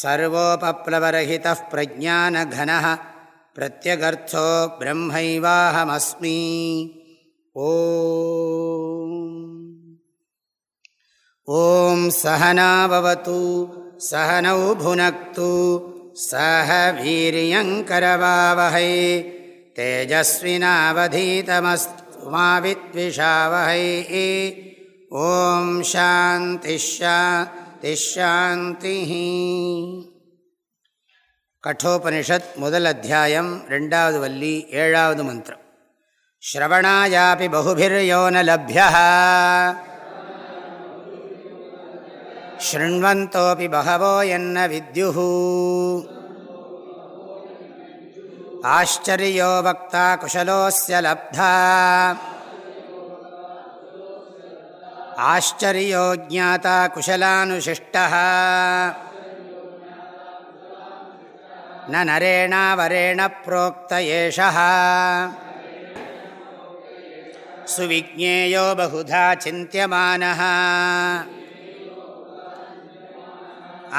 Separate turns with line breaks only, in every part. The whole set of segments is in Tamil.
सर्वोपप्लवरहितः प्रज्ञानघनः प्रत्यगर्थो ब्रह्मैवाहमस्मि ॐ सहनावतु सहनौ भुनक्तु सह वीर्यङ्करवावहै तेजस्विनावधीतमस्तु मा विद्विषावहै ॐ शान्तिश्शा திஷாந்தி கட்டோபனிஷத் முதல் அத்தியாயம் ரெண்டாவது வள்ளி ஏழாவது மந்திரம் ஸ்ரவணாயாபி பகுபிர்யோ ந லப்ய शृण्वन्तोऽपि बहवो यन्न विद्युः आश्चर्यो वक्ता कुशलोऽस्य लब्धा आश्चर्यो ज्ञाता कुशलानुशिष्टः न नरेणावरेण प्रोक्त एषः सुविज्ञेयो बहुधा चिन्त्यमानः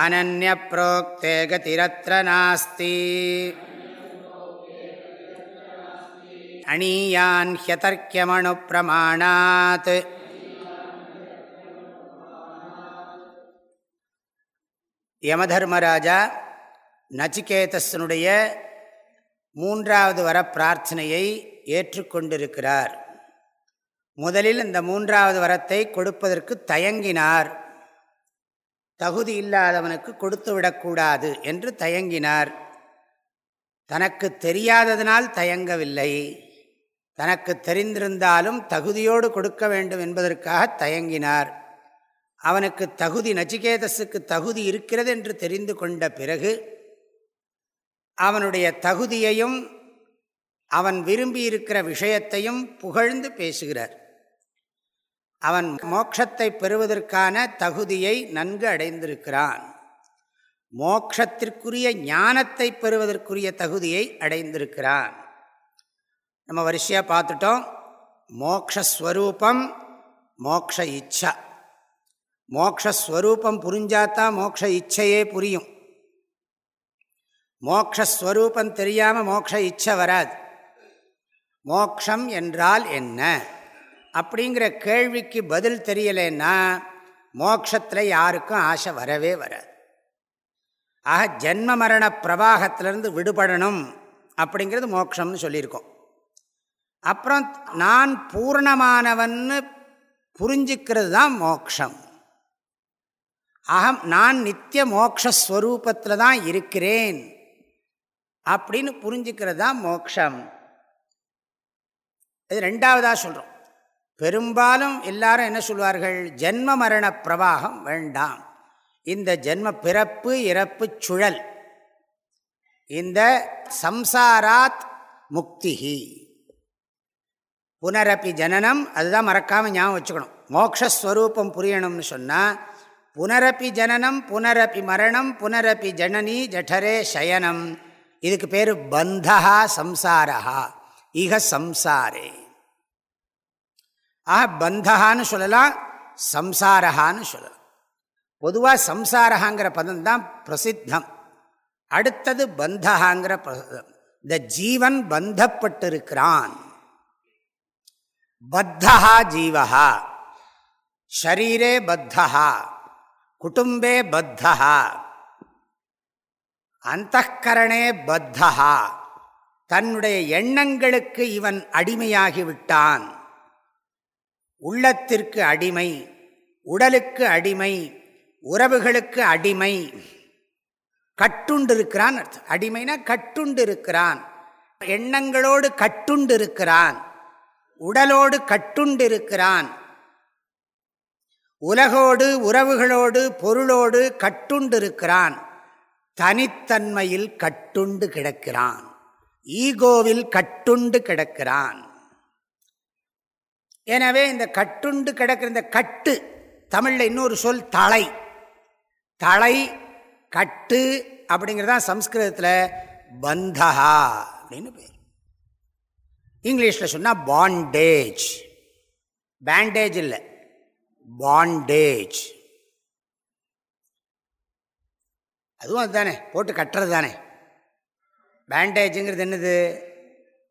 अनन्यप्रोक्ते गतिरत्र नास्ति अणीयान् ह्यतर्क्यमणुप्रमाणात् யமதர்மராஜா நச்சிகேதஸனுடைய மூன்றாவது வர பிரார்த்தனையை ஏற்றுக்கொண்டிருக்கிறார். முதலில் இந்த மூன்றாவது வரத்தை கொடுப்பதற்கு தயங்கினார். தகுதி இல்லாதவனுக்கு கொடுத்து விடக்கூடாது என்று தயங்கினார். தனக்கு தெரியாததனால் தயங்கவில்லை. தனக்கு தெரிந்திருந்தாலும் தகுதியோடு கொடுக்க வேண்டும் என்பதற்காக தயங்கினார். அவனுக்கு தகுதி நச்சிகேதஸுக்கு தகுதி இருக்கிறது என்று தெரிந்து கொண்ட பிறகு அவனுடைய தகுதியையும் அவன் விரும்பியிருக்கிற விஷயத்தையும் புகழ்ந்து பேசுகிறார். அவன் மோட்சத்தை பெறுவதற்கான தகுதியை நன்கு அடைந்திருக்கிறான். மோக்ஷத்திற்குரிய ஞானத்தை பெறுவதற்குரிய தகுதியை அடைந்திருக்கிறான். நம்ம வரிசையாக பார்த்துட்டோம். மோக்ஷஸ்வரூபம் மோக்ஷ இச்சா. மோக்ஷஸ்வரூபம் புரிஞ்சாதான் மோக்ஷ இச்சையே புரியும். மோக்ஷஸ்வரூபம் தெரியாமல் மோக்ஷ இச்சை வராது. மோக்ஷம் என்றால் என்ன? அப்படிங்கிற கேள்விக்கு பதில் தெரியலைன்னா மோக்ஷத்தில் யாருக்கும் ஆசை வரவே வராது. ஆக ஜென்ம மரண பிரவாகத்திலிருந்து விடுபடணும் அப்படிங்கிறது மோக்ஷம்னு சொல்லியிருக்கோம். அப்புறம் நான் பூர்ணமானவன்னு புரிஞ்சுக்கிறது தான் மோக்ஷம். அகம் நான் நித்திய மோக்ஷஸ்வரூபத்தில் தான் இருக்கிறேன். அப்படின்னு புரிஞ்சுக்கிறது தான் மோக்ஷம். இது ரெண்டாவதாக சொல்கிறோம் பெரும்பாலும் எல்லாரும் என்ன சொல்வார்கள்? ஜென்ம மரண பிரவாகம் வேண்டாம். இந்த ஜென்ம பிறப்பு இறப்பு சுழல். இந்த சம்சாராத் முக்திஹி. புனரப்பி ஜனனம் அதுதான் மறக்காமல் ஞாபகம் வச்சுக்கணும். மோக்ஷஸ்வரூபம் புரியணும்னு சொன்னால் புனரப்பி ஜனனம் புனரப்பி மரணம் புனரப்பி ஜனனி ஜடரே சயனம். இதுக்கு பேர் பந்தா சம்சாரா இக சம்சாரே. ஆஹா பந்தகான்னு சொல்லலாம் சம்சாரஹான்னு சொல்லலாம். பொதுவாக சம்சாரஹாங்கிற பதம் தான் பிரசித்தம். அடுத்தது பந்தகாங்கிற பதம். இந்த ஜீவன் பந்தப்பட்டிருக்கிறான். பத்தகா ஜீவகா ஷரீரே பத்தகா குடும்பே பத்தா அந்த கரணே பத்தா தன்னுடைய எண்ணங்களுக்கு இவன் அடிமையாகிவிட்டான் உள்ளத்திற்கு அடிமை உடலுக்கு அடிமை உறவுகளுக்கு அடிமை. கட்டுண்டு இருக்கிறான் அடிமைனா கட்டுண்டு இருக்கிறான் எண்ணங்களோடு கட்டுண்டு இருக்கிறான் உடலோடு கட்டுண்டிருக்கிறான். உலகோடு உறவுகளோடு பொருளோடு கட்டுண்டு இருக்கிறான் தனித்தன்மையில் கட்டுண்டு கிடக்கிறான். ஈகோவில் கட்டுண்டு கிடக்கிறான். எனவே இந்த கட்டுண்டு கிடக்கிற இந்த கட்டு தமிழில் இன்னொரு சொல் தலை. தலை கட்டு அப்படிங்கிறதான் சம்ஸ்கிருதத்தில் பந்தஹா அப்படின்னு பேர். இங்கிலீஷில் சொன்னால் பாண்டேஜ். பேண்டேஜ் இல்லை. பாண்டேஜ் அதுவும் அதுதானே போட்டு கட்டுறது தானே. பேண்டேஜுங்கிறது என்னது?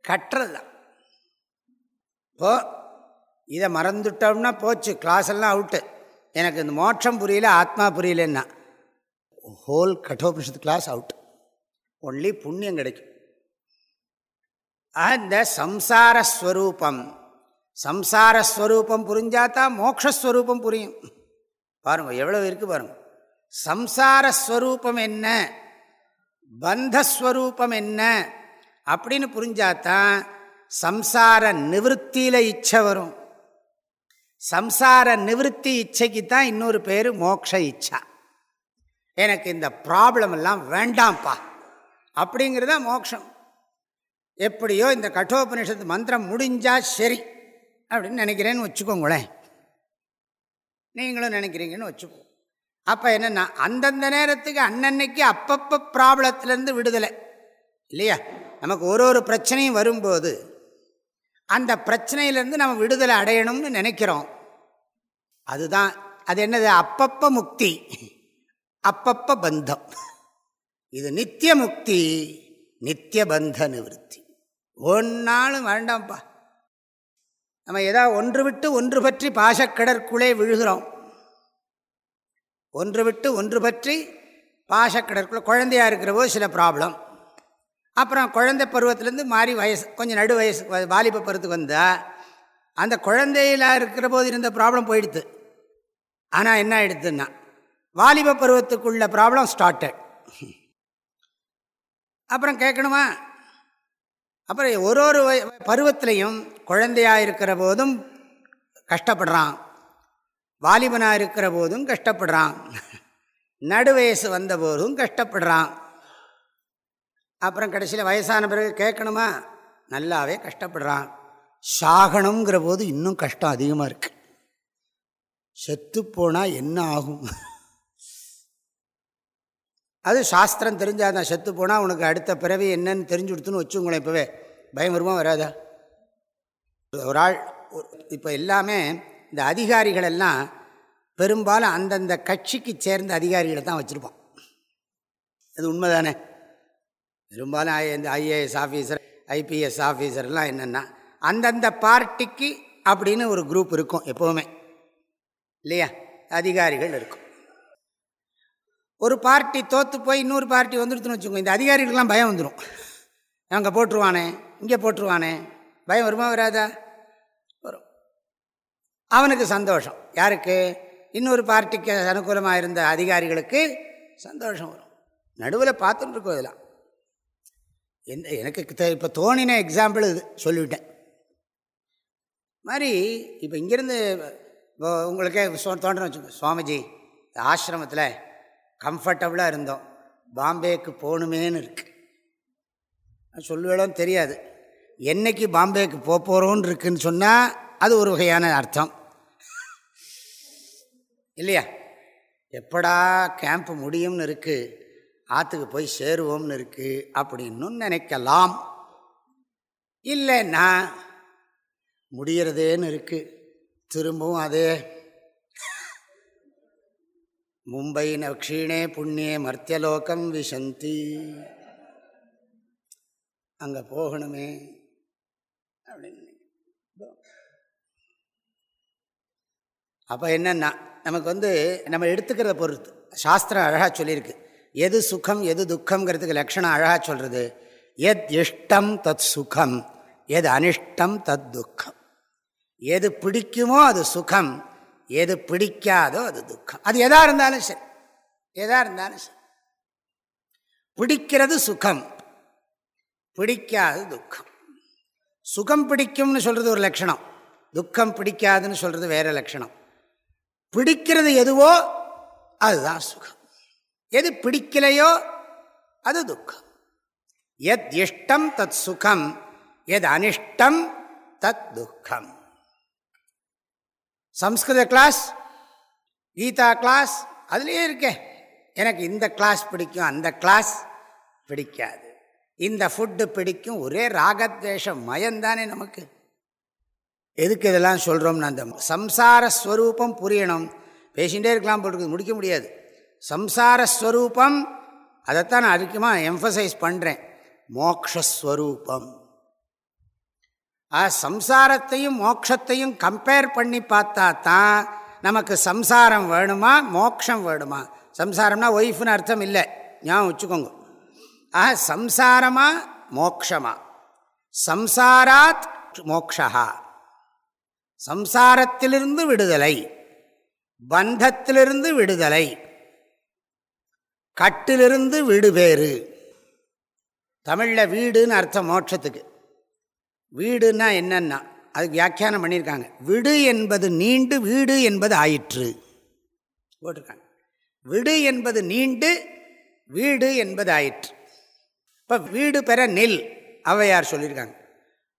கட்டுறது தான். இப்போ இதை மறந்துட்டோம்னா போச்சு கிளாஸ் எல்லாம் அவுட்டு எனக்கு இந்த மோட்சம் புரியல ஆத்மா புரியலன்னா. Whole Kathopanishad class out only புண்ணியம் கிடைக்கும். அந்த சம்சாரஸ்வரூபம். சம்சாரஸ்வரூபம் புரிஞ்சாதான் மோக்ஷஸ்வரூபம் புரியும். பாருங்க எவ்வளோ இருக்குது பாருங்க. சம்சாரஸ்வரூபம் என்ன? பந்தஸ்வரூபம் என்ன? அப்படின்னு புரிஞ்சாதான் சம்சார நிவத்தியில் இச்சை வரும். சம்சார நிவத்தி இச்சைக்கு தான் இன்னொரு பேர் மோக்ஷ இச்சா. எனக்கு இந்த ப்ராப்ளம் எல்லாம் வேண்டாம்ப்பா. அப்படிங்கிறதா மோக்ஷம். எப்படியோ இந்த கட்டோபனிஷத்து மந்திரம் முடிஞ்சால் சரி. அப்படின்னு நினைக்கிறேன்னு வச்சுக்கோங்களேன். நீங்களும் நினைக்கிறீங்கன்னு வச்சுக்கோ. அப்போ என்னென்னா அந்தந்த நேரத்துக்கு அன்னன்னைக்கு அப்பப்போ ப்ராப்ளத்துலேருந்து விடுதலை. இல்லையா? நமக்கு ஒரு ஒரு பிரச்சனையும் வரும்போது அந்த பிரச்சனையிலேருந்து நம்ம விடுதலை அடையணும்னு நினைக்கிறோம். அதுதான் அது என்னது? அப்பப்போ முக்தி. அப்பப்போ பந்தம். இது நித்திய முக்தி நித்திய பந்த நிவர்த்தி. ஒன்னாலும் வேண்டாம்ப்பா. நம்ம ஏதாவது ஒன்று விட்டு ஒன்று பற்றி பாசக்கடற்குள்ளே விழுகிறோம். ஒன்று விட்டு ஒன்று பற்றி பாசக்கடற்குள்ளே குழந்தையாக இருக்கிற போது சில ப்ராப்ளம் அப்புறம் குழந்தை பருவத்திலேருந்து மாறி வயசு கொஞ்சம் நடு வயசு வாலிப பருவத்துக்கு வந்தால் அந்த குழந்தையிலாக இருக்கிற போது இருந்த ப்ராப்ளம் போயிடுது. ஆனால் என்ன ஆயிடுதுன்னா வாலிப பருவத்துக்குள்ள ப்ராப்ளம் ஸ்டார்டட் அப்புறம் கேட்கணுமா? அப்புறம் ஒரு ஒரு பருவத்திலையும் குழந்தையாக இருக்கிற போதும் கஷ்டப்படுறான். வாலிபனாக இருக்கிற போதும் கஷ்டப்படுறான். நடு வயசு வந்த போதும் கஷ்டப்படுறான். அப்புறம் கடைசியில் வயசான பிறகு கேட்கணுமா? நல்லாவே கஷ்டப்படுறான். சாகணுங்கிற போது இன்னும் கஷ்டம் அதிகமாக இருக்குது செத்து போனால் என்ன ஆகும்? அது சாஸ்திரம் தெரிஞ்சாதான் செத்து போனால் உனக்கு அடுத்த பிறவி என்னன்னு தெரிஞ்சு கொடுத்துன்னு வச்சுங்களேன் இப்போவே. பயம் வருமா வராதா? ஒரு ஆள் இப்போ எல்லாமே இந்த அதிகாரிகள் எல்லாம் பெரும்பாலும் அந்தந்த கட்சிக்கு சேர்ந்த அதிகாரிகளை தான் வச்சுருப்போம். அது உண்மைதானே? பெரும்பாலும் இந்த ஐஏஎஸ் ஆஃபீஸர் ஐபிஎஸ் ஆஃபீஸர்லாம் என்னென்னா அந்தந்த பார்ட்டிக்கு அப்படின்னு ஒரு குரூப் இருக்கும் எப்போவுமே. இல்லையா? அதிகாரிகள் இருக்கும். ஒரு பார்ட்டி தோற்று போய் இன்னொரு பார்ட்டி வந்துடுத்துன்னு வச்சுக்கோங்க இந்த அதிகாரிகளுக்கெல்லாம் பயம் வந்துடும் அங்கே போட்டுருவானே இங்கே போட்டுருவானே பயம் வருமா வராதா? அவனுக்கு சந்தோஷம். யாருக்கு? இன்னொரு பார்ட்டிக்கு அனுகூலமாக இருந்த அதிகாரிகளுக்கு சந்தோஷம் வரும். நடுவில் பார்த்துட்டு இருக்கோம் இதெல்லாம். எந்த எனக்கு இப்போ தோணின எக்ஸாம்பிள் இது சொல்லிவிட்டேன். மாதிரி இப்போ இங்கேருந்து இப்போ உங்களுக்கே தோன்றணும் வச்சுக்கோங்க சுவாமிஜி ஆசிரமத்தில் கம்ஃபர்டபுளாக இருந்தோம். பாம்பேக்கு போகணுமேனு இருக்கு. சொல்லுவேலும் தெரியாது. என்னைக்கு பாம்பேக்கு போக போகிறோன்னு இருக்குன்னு சொன்னால் அது ஒரு வகையான அர்த்தம். இல்லையா? எப்படா கேம்ப் முடியும்னு இருக்குது ஆற்றுக்கு போய் சேருவோம்னு இருக்குது அப்படின்னு நினைக்கலாம். இல்லைன்னா முடிகிறதேன்னு இருக்குது திரும்பவும் அதே. மும்பை நக்ஷீணே புண்ணியே மர்த்தியலோகம் விசந்தி அங்கே போகணுமே அப்படின்னு அப்போ என்னென்னா நமக்கு வந்து நம்ம எடுத்துக்கிறத பொறுத்து. சாஸ்திரம் அழகாக சொல்லியிருக்கு. எது சுகம் எது துக்கங்கிறதுக்கு லட்சணம் அழகாக சொல்கிறது எத் இஷ்டம் தத் சுகம் எது அனிஷ்டம் தத் துக்கம். எது பிடிக்குமோ அது சுகம் எது பிடிக்காதோ அது துக்கம். அது எதா இருந்தாலும் சரி எதா இருந்தாலும் சரி. பிடிக்கிறது சுகம் பிடிக்காது துக்கம். சுகம் பிடிக்கும்னு சொல்கிறது ஒரு லட்சணம். துக்கம் பிடிக்காதுன்னு சொல்கிறது வேற லட்சணம். பிடிக்கிறது எதுவோ அதுதான் சுகம். எது பிடிக்கலையோ அது துக்கம். எத் இஷ்டம் தத் சுகம் எது அனிஷ்டம் தத் துக்கம். சம்ஸ்கிருத கிளாஸ் கீதா கிளாஸ் அதுலேயே இருக்கே. எனக்கு இந்த கிளாஸ் பிடிக்கும் அந்த கிளாஸ் பிடிக்காது. இந்த ஃபுட்டு பிடிக்கும் ஒரே ராகத்வேஷம் மயந்தானே நமக்கு. எதுக்கு இதெல்லாம் சொல்கிறோம்னா அந்த சம்சாரஸ்வரூபம் புரியணும். பேசிகிட்டே இருக்கலாம் போட்டு முடிக்க முடியாது. சம்சாரஸ்வரூபம் அதைத்தான் நான் அதிகமாக எம்ஃபசைஸ் பண்ணுறேன் மோக்ஷஸ்வரூபம். ஆ சம்சாரத்தையும் மோக்ஷத்தையும் கம்பேர் பண்ணி பார்த்தா தான் நமக்கு சம்சாரம் வேணுமா மோக்ஷம் வேணுமா? சம்சாரம்னா ஒய்ஃப்னு அர்த்தம் இல்லை. ஞாபகம் வச்சுக்கோங்க. ஆ சம்சாரமா மோக்ஷமா? சம்சாராத் மோக்ஷா சம்சாரத்திலிருந்து விடுதலை பந்தத்திலிருந்து விடுதலை கட்டிலிருந்து வீடு பேறு தமிழில் வீடுன்னு அர்த்தம் மோட்சத்துக்கு. வீடுன்னா என்னன்னா அதுக்கு வியாக்கியானம் பண்ணியிருக்காங்க. விடு என்பது நீண்டு வீடு என்பது ஆயிற்று. போட்டிருக்காங்க. விடு என்பது நீண்டு வீடு என்பது ஆயிற்று. இப்போ வீடு பெற நெல் அவையார் சொல்லியிருக்காங்க.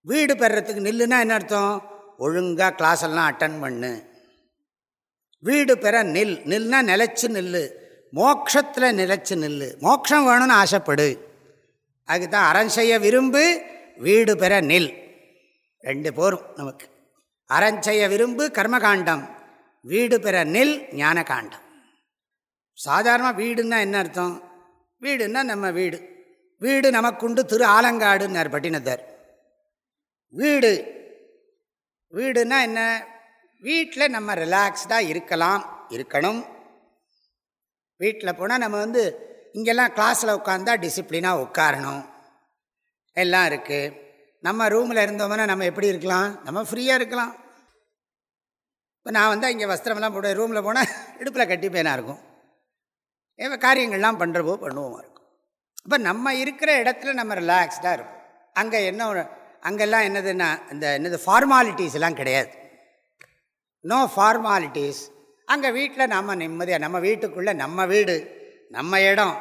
வீடு பெறத்துக்கு நெல்லுன்னா என்ன அர்த்தம்? ஒழுங்காக கிளாஸ் எல்லாம் அட்டன் பண்ணு. வீடு பெற நில். நில்னா நிலச்சி நில்லு. மோக்ஷத்தில் நிலச்சி நில்லு. மோக்ஷம் வேணும்னு ஆசைப்படு. அதுக்கு தான் அறம் செய்ய விரும்பு வீடு பெற நில். ரெண்டு போரும் நமக்கு. அறஞ்செய்ய விரும்பு கர்மகாண்டம். வீடு பெற நில் ஞான காண்டம் சாதாரணமாக வீடுன்னா என்ன அர்த்தம்? வீடுன்னா நம்ம வீடு. வீடு நமக்குண்டு திரு ஆலங்காடுன்னார் பட்டினத்தார். வீடு வீடுன்னா என்ன? வீட்டில் நம்ம ரிலாக்ஸ்டாக இருக்கலாம் இருக்கணும். வீட்டில் போனால் நம்ம வந்து இங்கெல்லாம் கிளாஸில் உட்காந்தா டிசிப்ளினாக உட்காரணும். எல்லாம் இருக்குது நம்ம ரூமில் இருந்தோம்னா நம்ம எப்படி இருக்கலாம்? நம்ம ஃப்ரீயாக இருக்கலாம். இப்போ நான் வந்து இங்கே வஸ்திரமெல்லாம் போட ரூமில் போனால் இடுப்பில் கட்டி பேனாக இருக்கும். ஏன் காரியங்கள்லாம் பண்ணுறப்போ பண்ணுவோமா இருக்கும். அப்போ நம்ம இருக்கிற இடத்துல நம்ம ரிலாக்ஸ்டாக இருக்கும் அங்கே என்ன அங்கெல்லாம் என்னதுன்னா இந்த என்னது ஃபார்மாலிட்டிஸ் எல்லாம் கிடையாது. நோ ஃபார்மாலிட்டிஸ் அங்கே வீட்டில் நம்ம நிம்மதியாக நம்ம வீட்டுக்குள்ளே நம்ம வீடு நம்ம இடம்.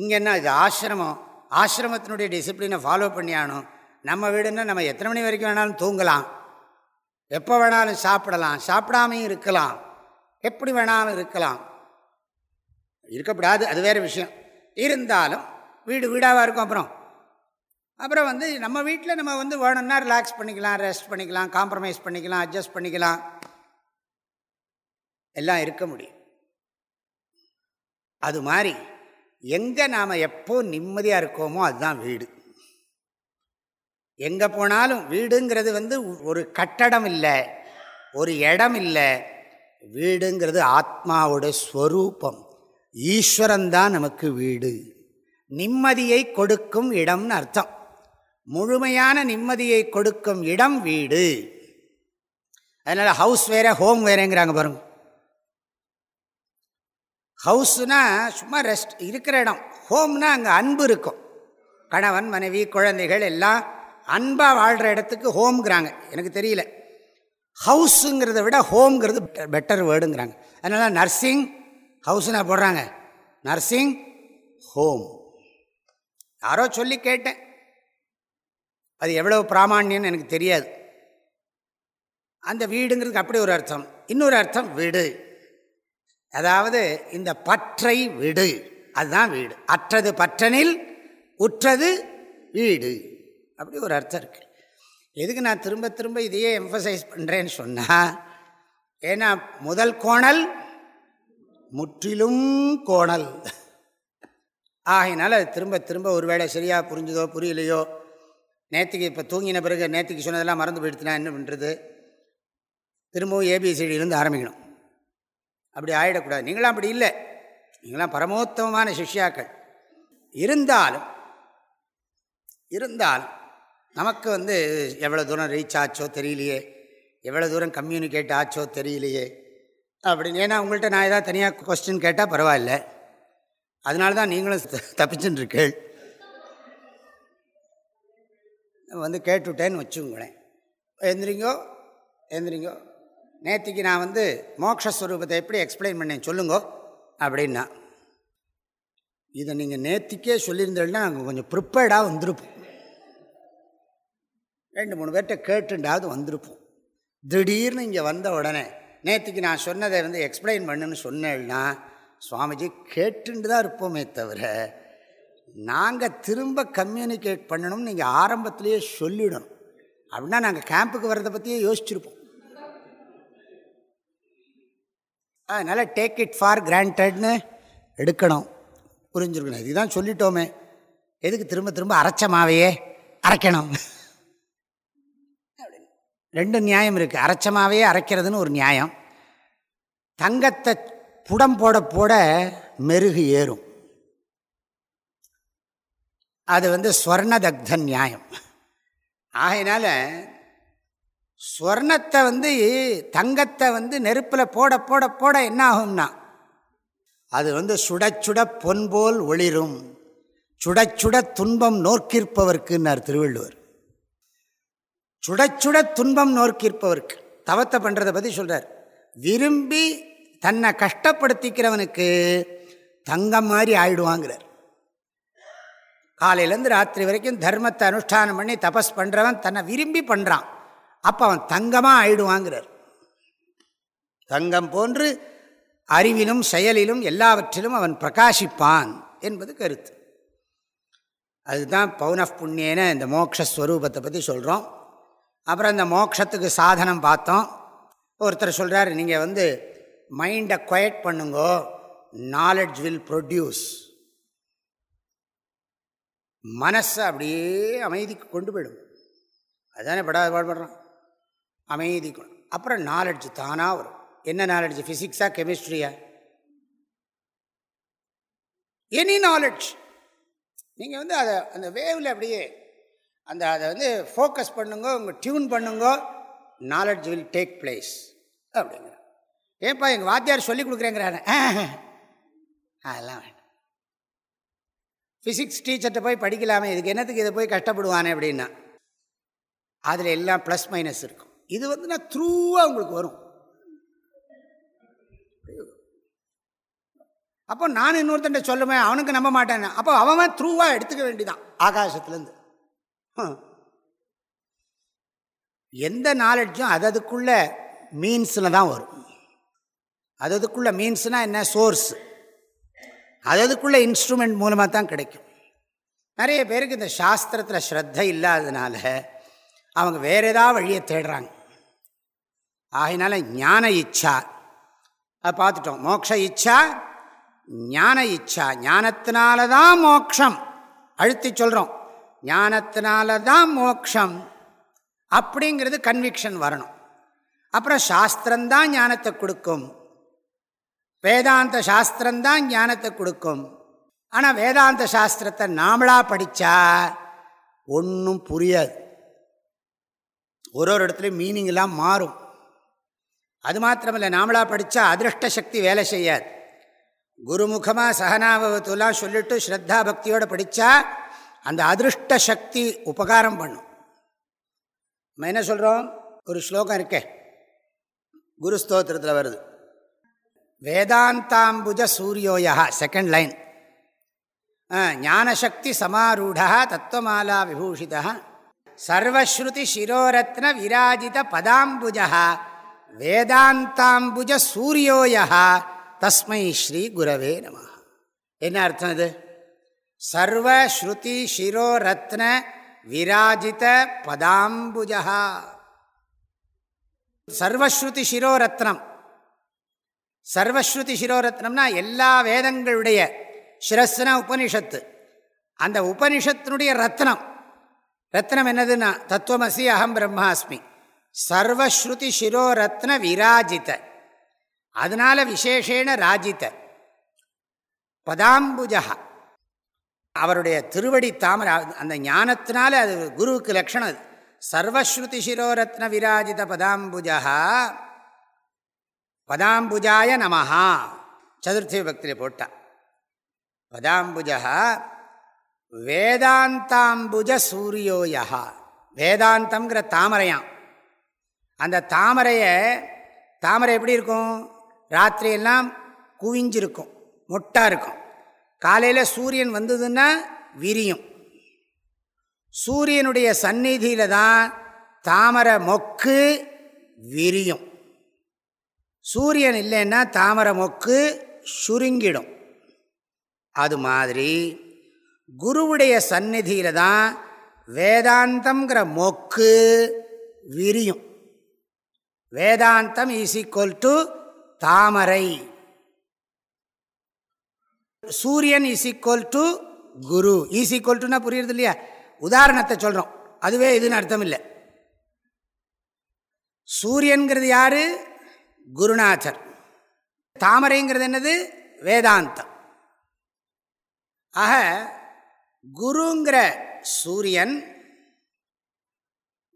இங்கே என்ன இது ஆசிரமம்? ஆசிரமத்தினுடைய டிசிப்ளினை ஃபாலோ பண்ணியானோ நம்ம வீடுன்னா நம்ம எத்தனை மணி வரைக்கும் வேணாலும் தூங்கலாம். எப்போ வேணாலும் சாப்பிடலாம். சாப்பிடாமையும் இருக்கலாம். எப்படி வேணாலும் இருக்கலாம். இருக்கக்கூடாது அது வேறு விஷயம். இருந்தாலும் வீடு வீடாக இருக்கும் அப்புறம். அப்புறம் வந்து நம்ம வீட்டில் நம்ம வந்து வேணும்னா ரிலாக்ஸ் பண்ணிக்கலாம் ரெஸ்ட் பண்ணிக்கலாம் காம்ப்ரமைஸ் பண்ணிக்கலாம் அட்ஜஸ்ட் பண்ணிக்கலாம். எல்லாம் இருக்க முடியும். அது மாதிரி எங்கே நாம் எப்போ நிம்மதியாக இருக்கோமோ அதுதான் வீடு. எங்கே போனாலும் வீடுங்கிறது வந்து ஒரு கட்டடம் இல்லை ஒரு இடம் இல்லை. வீடுங்கிறது ஆத்மாவோட ஸ்வரூபம். ஈஸ்வரந்தான் நமக்கு வீடு. நிம்மதியை கொடுக்கும் இடம்னு அர்த்தம். முழுமையான நிம்மதியை கொடுக்கும் இடம் வீடு. அதனால் ஹவுஸ் வேற ஹோம் வேறேங்கிறாங்க பாருங்க. ஹவுஸ்னா சும்மா ரெஸ்ட் இருக்கிற இடம். ஹோம்னா அங்கே அன்பு இருக்கும். கணவன் மனைவி குழந்தைகள் எல்லாம் அன்பாக வாழ்கிற இடத்துக்கு ஹோம்ங்கிறாங்க எனக்கு தெரியல. ஹவுஸுங்கிறத விட ஹோம்ங்கிறது பெட்டர் வேர்டுங்கிறாங்க அதனால் நர்சிங் ஹவுஸ்னா போடுறாங்க. நர்சிங் ஹோம் யாரோ சொல்லி கேட்டேன். அது எவ்வளவு பிராமான்யன்னு எனக்கு தெரியாது. அந்த வீடுங்கிறதுக்கு அப்படி ஒரு அர்த்தம். இன்னொரு அர்த்தம் வீடு. அதாவது இந்த பற்றை விடு. அதுதான் வீடு. அற்றது பற்றனில் உற்றது வீடு. அப்படி ஒரு அர்த்தம் இருக்குது எதுக்கு நான் திரும்ப திரும்ப இதையே எம்ஃபசைஸ் பண்ணுறேன்னு சொன்னால் ஏன்னா முதல் கோணல் முற்றிலும் கோணல். ஆகினால அது திரும்ப திரும்ப ஒருவேளை சரியாக புரிஞ்சுதோ புரியலையோ நேற்றுக்கு இப்போ தூங்கின பிறகு நேற்றுக்கு சொன்னதெல்லாம் மறந்து போயிடுச்சுனா என்ன பண்ணுறது திரும்பவும் ஏபிசிடியிலேருந்து ஆரம்பிக்கணும். அப்படி ஆகிடக்கூடாது நீங்களும் அப்படி இல்லை. நீங்களாம் பரமோத்தமமான சிஷ்யாக்கள். இருந்தாலும் இருந்தாலும் நமக்கு வந்து எவ்வளோ தூரம் ரீச் ஆச்சோ தெரியலையே. எவ்வளோ தூரம் கம்யூனிகேட் ஆச்சோ தெரியலையே. அப்படின்னு. ஏன்னா உங்கள்கிட்ட நான் ஏதாவது தனியாக கொஸ்டின் கேட்டால் பரவாயில்ல. அதனால தான் நீங்களும் தப்பிச்சுன்னு வந்து கேட்டுவிட்டேன்னு வச்சுங்களேன். எந்திரிங்கோ? எந்திரிங்கோ? நேற்றுக்கு நான் வந்து மோக்ஷஸ்வரூபத்தை எப்படி எக்ஸ்பிளைன் பண்ணேன் சொல்லுங்கோ? அப்படின்னா இதை நீங்கள் நேற்றுக்கே சொல்லியிருந்தேன்னா நாங்கள் கொஞ்சம் ப்ரிப்பேர்டாக வந்திருப்போம். ரெண்டு மூணு பேர்கிட்ட கேட்டுண்டாவது வந்திருப்போம். திடீர்னு இங்கே வந்த உடனே நேற்றுக்கு நான் சொன்னதை வந்து எக்ஸ்பிளைன் பண்ணுன்னு சொன்னேன்னா சுவாமிஜி கேட்டுண்டு தான் இருப்போமே தவிர நாங்கள் திரும்ப கம்யூனிகேட் பண்ணணும்னு நீங்கள் ஆரம்பத்திலேயே சொல்லிடணும். அப்படின்னா நாங்கள் கேம்புக்கு வர்றதை பற்றியே யோசிச்சுருப்போம். அதனால் டேக் இட் ஃபார் கிராண்டட்னு எடுக்கணும். புரிஞ்சுருக்கணும். இதுதான் சொல்லிட்டோமே. எதுக்கு திரும்ப திரும்ப அரைச்சமாவையே அரைக்கணும்? ரெண்டு நியாயம் இருக்குது அரைச்சமாவையே அரைக்கிறதுன்னு ஒரு நியாயம். தங்கத்தை புடம் போட போட மெருகு ஏறும். அது வந்து ஸ்வர்ணதக்த நியாயம். ஆகையினால ஸ்வர்ணத்தை வந்து தங்கத்தை வந்து நெருப்பில் போட போட போட என்ன ஆகும்னா அது வந்து சுட சுட பொன் போல் ஒளிரும். சுட சுட துன்பம் நோக்கிருப்பவர்க்குன்னார் திருவள்ளுவர். சுட சுட துன்பம் நோக்கிருப்பவர்க்கு தவத்தை பண்ணுறதை பற்றி சொல்கிறார் விரும்பி தன்னை கஷ்டப்படுத்திக்கிறவனுக்கு தங்கம் மாதிரி ஆயிடுவாங்கிறார். காலையிலேருந்து ராத்திரி வரைக்கும் தர்மத்தை அனுஷ்டானம் பண்ணி தபஸ் பண்ணுறவன் தன்னை விரும்பி பண்ணுறான் அப்போ அவன் தங்கமாக ஆயிடுவாங்கிறார். தங்கம் போன்று அறிவிலும் செயலிலும் எல்லாவற்றிலும் அவன் பிரகாசிப்பான் என்பது கருத்து. அதுதான் பௌனஃப் புண்ணியன இந்த மோக்ஷஸ்வரூபத்தை பற்றி சொல்கிறோம் அப்புறம் இந்த மோக்ஷத்துக்கு சாதனம் பார்த்தோம். ஒருத்தர் சொல்கிறார் நீங்கள் வந்து மைண்டை குவைட் பண்ணுங்கோ நாலெட்ஜ் வில் ப்ரொடியூஸ் மனசை அப்படியே அமைதிக்கு கொண்டு போயிடும். அதுதானே படாத பாடுபடுறோம் அமைதி கொண்டு அப்புறம் நாலெட்ஜ் தானாக வரும். என்ன நாலெட்ஜ் ஃபிசிக்ஸா கெமிஸ்ட்ரியா எனி நாலெட்ஜ் நீங்கள் வந்து அதை அந்த வேவில் அப்படியே அந்த அதை வந்து ஃபோக்கஸ் பண்ணுங்க உங்கள் டியூன் பண்ணுங்க நாலெட்ஜ் வில் டேக் பிளேஸ் அப்படிங்கிற ஏப்பா எங்கள் வாத்தியார் சொல்லி கொடுக்குறேங்கிறாரு. அதெல்லாம் ஃபிசிக்ஸ் டீச்சர்கிட்ட போய் படிக்கலாமே இதுக்கு என்னத்துக்கு இதை போய் கஷ்டப்படுவானே அப்படின்னா. அதில் எல்லாம் ப்ளஸ் மைனஸ் இருக்கும். இது வந்து நான் த்ரூவாக உங்களுக்கு வரும். அப்போ நான் இன்னொருத்தன் சொல்லுவேன் அவனுக்கு நம்ப மாட்டேன் அப்போ அவன் த்ரூவாக எடுத்துக்க வேண்டிதான் ஆகாசத்துலேருந்து. எந்த நாலெட்ஜும் அததுக்குள்ள மீன்ஸில் தான் வரும். அததுக்குள்ள மீன்ஸ்னால் என்ன? சோர்ஸ் அததுக்குள்ள இன்ஸ்ட்ருமெண்ட் மூலமாக தான் கிடைக்கும். நிறைய பேருக்கு இந்த சாஸ்திரத்தில் ஸ்ரத்த இல்லாததுனால அவங்க வேறு ஏதாவது வழியை தேடுறாங்க. ஆகினால ஞான இச்சா. அதை பார்த்துட்டோம். மோக்ஷ இச்சா ஞான இச்சா. ஞானத்தினால தான் மோக்ஷம். அழுத்தி சொல்கிறோம் ஞானத்தினால தான் மோக்ஷம். அப்படிங்கிறது கன்விக்ஷன் வரணும். அப்புறம் சாஸ்திரம்தான் ஞானத்தை கொடுக்கும். வேதாந்த சாஸ்திரம்தான் ஞானத்தை கொடுக்கும். ஆனால் வேதாந்த சாஸ்திரத்தை நாமளாக படித்தா ஒன்றும் புரியாது. ஒரு ஒரு இடத்துலையும் மீனிங்லாம் மாறும். அது மாத்திரமில்லை நாமளாக படித்தா அதிருஷ்ட சக்தி வேலை செய்யாது. குருமுகமாக சகனாபவத்துலாம் சொல்லிட்டு ஸ்ரத்தா பக்தியோடு படித்தா அந்த அதிருஷ்ட சக்தி உபகாரம் பண்ணும். நம்ம என்ன சொல்கிறோம் ஒரு ஸ்லோகம் இருக்கே. குரு ஸ்தோத்திரத்தில் வருது. வேதாந்தாம்புஜ சூரியோயா செகண்ட் லைன் ஞானசக்தி சமாரூடா தத்துவமாலா விபூஷிதா சர்வஸ்ருதி சிரோரத்ன விராஜித பதாம்புஜா வேதாந்தாம்புஜ சூரியோயா தஸ்மை ஸ்ரீ குரவே நம என்ன அர்த்தம் இது? சர்வஸ்ருதி சிரோரத்ன விராஜித பதாம்புஜா சர்வஸ்ருதி சிரோரத்னம். சர்வஸ்ருதி சிரோரத்னம்னா எல்லா வேதங்களுடைய சிரஸ்னா உபனிஷத்து. அந்த உபனிஷத்தினுடைய ரத்னம். ரத்னம் என்னதுன்னா தத்துவமசி அகம் பிரம்மாஸ்மி. சர்வஸ்ருதி சிரோரத்ன விராஜித. அதனால விசேஷேன ராஜித. பதாம்புஜா அவருடைய திருவடி தாமரை அந்த ஞானத்தினால அது குருவுக்கு லட்சணம் அது. சர்வஸ்ருதி சிரோரத்ன விராஜித பதாம்புஜா பதாம்புஜாய நமஹா. சதுர்த்தி பக்தியில் போட்டா. பதாம்புஜா வேதாந்தாம்புஜ சூரியோயா வேதாந்தம்ங்கிற தாமரையாம். அந்த தாமரையை தாமரை எப்படி இருக்கும்? ராத்திரியெல்லாம் குவிஞ்சிருக்கும் மொட்டாக இருக்கும். காலையில் சூரியன் வந்ததுன்னா விரியும். சூரியனுடைய சந்நிதியில் தான் தாமரை மொக்கு விரியும். சூரியன் இல்லைன்னா தாமரை மொக்கு சுருங்கிடும். அது மாதிரி குருவுடைய சந்நிதியில் தான் வேதாந்தம்ங்கிற மொக்கு விரியும். வேதாந்தம் இஸ் ஈக்குவல் டு தாமரை. சூரியன் is equal to Guru. Is equal டுனா புரியுறது இல்லையா? உதாரணத்தை சொல்கிறோம் அதுவே இதுன்னு அர்த்தம் இல்லை. சூரியன்கிறது யாரு? குருநாதர். தாமரைங்கிறது என்னது? வேதாந்தம். ஆக குருங்கிற சூரியன்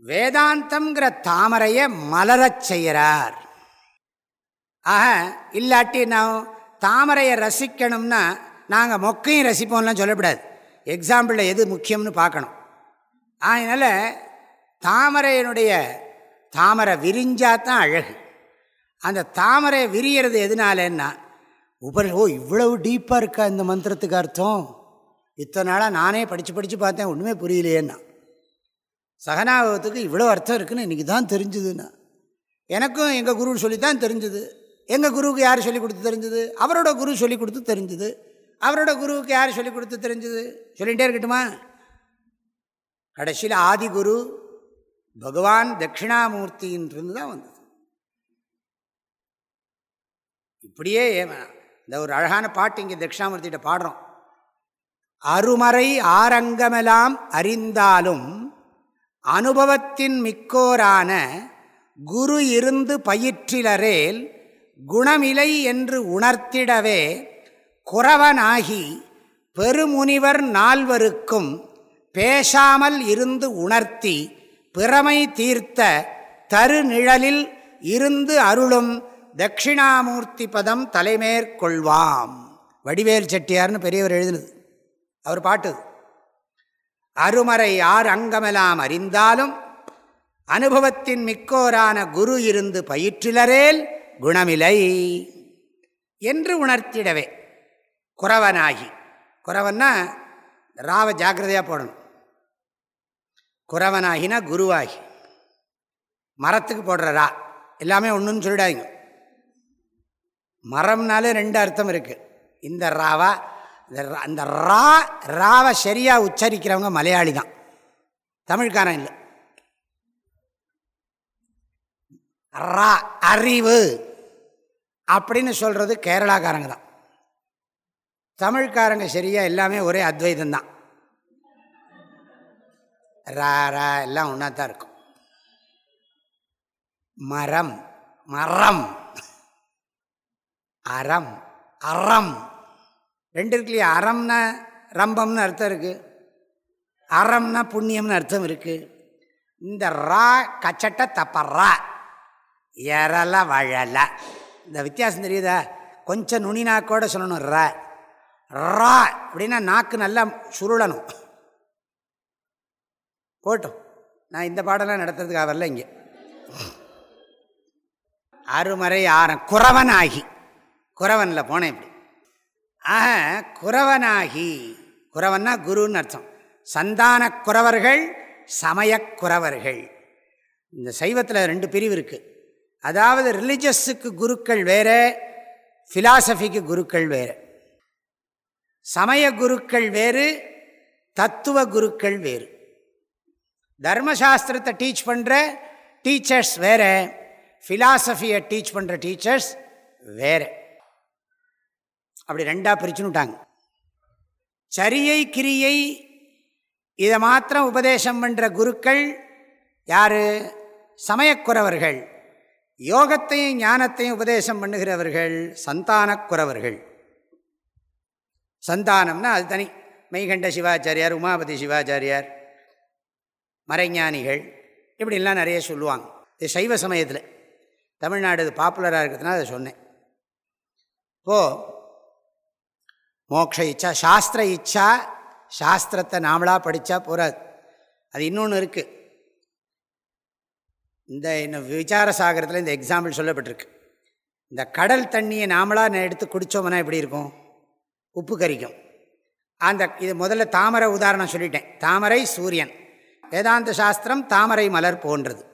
வேதாந்தம்ங்கிற தாமரையை மலரச் செய்கிறார். ஆக இல்லாட்டி நான் தாமரையை ரசிக்கணும்னா நாங்கள் மொக்கையும் ரசிப்போம்லாம் சொல்லக்கூடாது. எக்ஸாம்பிளில் எது முக்கியம்னு பார்க்கணும். அதனால் தாமரையினுடைய தாமரை விரிஞ்சாதான் அழகு. அந்த தாமரை விரியறது எதுனாலன்னா உபரி ஓ இவ்வளவு டீப்பாக இருக்கா இந்த மந்திரத்துக்கு அர்த்தம்? இத்தனை நாளாக நானே படித்து படித்து பார்த்தேன் ஒன்றுமே புரியலையேன்னா. சகனாபத்துக்கு இவ்வளோ அர்த்தம் இருக்குன்னு இன்றைக்கி தான் தெரிஞ்சுதுன்னா. எனக்கும் எங்கள் குரு சொல்லி தான் தெரிஞ்சுது. எங்கள் குருவுக்கு யார் சொல்லிக் கொடுத்து தெரிஞ்சுது? அவரோட குரு சொல்லிக் கொடுத்து தெரிஞ்சுது. அவரோட குருவுக்கு யார் சொல்லிக் கொடுத்து தெரிஞ்சுது? சொல்லிகிட்டே இருக்கட்டுமா? கடைசியில் ஆதி குரு பகவான் தட்சிணாமூர்த்தின்றது தான் வந்தது. இப்படியே இந்த ஒரு அழகான பாட்டு இங்கே தட்சிணாமூர்த்திகிட்ட பாடுறோம். அருமறை ஆரங்கமெல்லாம் அறிந்தாலும் அனுபவத்தின் மிக்கோரான குரு இருந்து பயிற்றிலரேல் குணமிலை என்று உணர்த்திடவே குறவனாகி பெருமுனிவர் நால்வருக்கும் பேசாமல் இருந்து உணர்த்தி பிறமை தீர்த்த தருநிழலில் இருந்து அருளும் தட்சிணாமூர்த்தி பதம் தலைமேற்கொள்வாம். வடிவேல் செட்டியார்னு பெரியவர் எழுதினது. அவர் பாட்டு. அருமறை யார் அங்கமெல்லாம் அறிந்தாலும் அனுபவத்தின் மிக்கோரான குரு இருந்து பயிற்றிலரேல் குணமில்லை என்று உணர்த்திடவே. குறவனாகி. குறவன்னா ராவ ஜாக்கிரதையாக போடணும். குறவனாகினா குருவாகி. மரத்துக்கு போடுற ரா. எல்லாமே ஒன்றுன்னு சொல்லிடாதீங்க. மரம்னாலே ரெண்டு அர்த்தம் இருக்குது இந்த ராவா இந்த ரா ராவை சரியாக உச்சரிக்கிறவங்க மலையாளி தான். தமிழ்காரன் இல்லை. ரா அறிவு அப்படின்னு சொல்கிறது கேரளாக்காரங்க தான். தமிழ்காரங்க சரியாக எல்லாமே ஒரே அத்வைதம் தான். ரா ரா எல்லாம் ஒன்றா தான் இருக்கும். மரம் மரம். அறம் அறம். ரெண்டு இருக்குல்லையா அறம்னா ரம்பம்னு அர்த்தம் இருக்குது அறம்னா புண்ணியம்னு அர்த்தம் இருக்குது இந்த ரா கச்சட்ட தப்பறா எறல வழல. இந்த வித்தியாசம் தெரியுதா? கொஞ்சம் நுனி நாக்கோட சொல்லணும் ர. ரா அப்படின்னா நாக்கு நல்லா சுருளணும். போட்டோம். நான் இந்த பாடலாம் நடத்துறதுக்காக வரல இங்கே. அருமறை ஆரம் குறவன் ஆகி குறவனில் போனேன் இப்படி. ஆக குறவனாகி குறவன்னா குருன்னு அர்த்தம். சந்தான குறவர்கள் சமயக்குறவர்கள் இந்த சைவத்தில் ரெண்டு பிரிவு இருக்குது அதாவது ரிலிஜியஸுக்கு குருக்கள் வேறு ஃபிலாசபிக்கு குருக்கள் வேறு. சமய குருக்கள் வேறு தத்துவ குருக்கள் வேறு. தர்மசாஸ்திரத்தை டீச் பண்ணுற டீச்சர்ஸ் வேறு ஃபிலாசபியை டீச் பண்ணுற டீச்சர்ஸ் வேறு. அப்படி ரெண்டாக பிரிச்சுன்னுட்டாங்க. சரியை கிரியை இதை மாத்திரம் உபதேசம் பண்ணுற குருக்கள் யார்? சமயக்குறவர்கள். யோகத்தையும் ஞானத்தையும் உபதேசம் பண்ணுகிறவர்கள் சந்தானக்குறவர்கள். சந்தானம்னா அது தனி. மெய்கண்ட சிவாச்சாரியார் உமாபதி சிவாச்சாரியார் மறைஞானிகள் இப்படிலாம் நிறைய சொல்லுவாங்க. இது சைவ சமயத்தில். தமிழ்நாடு இது பாப்புலராக இருக்கிறதுனால அதை சொன்னேன். இப்போது மோக்ஷ இச்சா சாஸ்திர இச்சா சாஸ்திரத்தை நாமளாக படித்தா போகாது அது இன்னொன்று இருக்குது இந்த இன்னும் விசார சாகரத்தில் இந்த எக்ஸாம்பிள் சொல்லப்பட்டிருக்கு. இந்த கடல் தண்ணியை நாமளாக எடுத்து குடித்தோம்னா எப்படி இருக்கும்? உப்பு கரிக்கும். அந்த இது முதல்ல தாமரை உதாரணம் சொல்லிட்டேன். தாமரை சூரியன். வேதாந்த சாஸ்திரம் தாமரை மலர் போன்றது.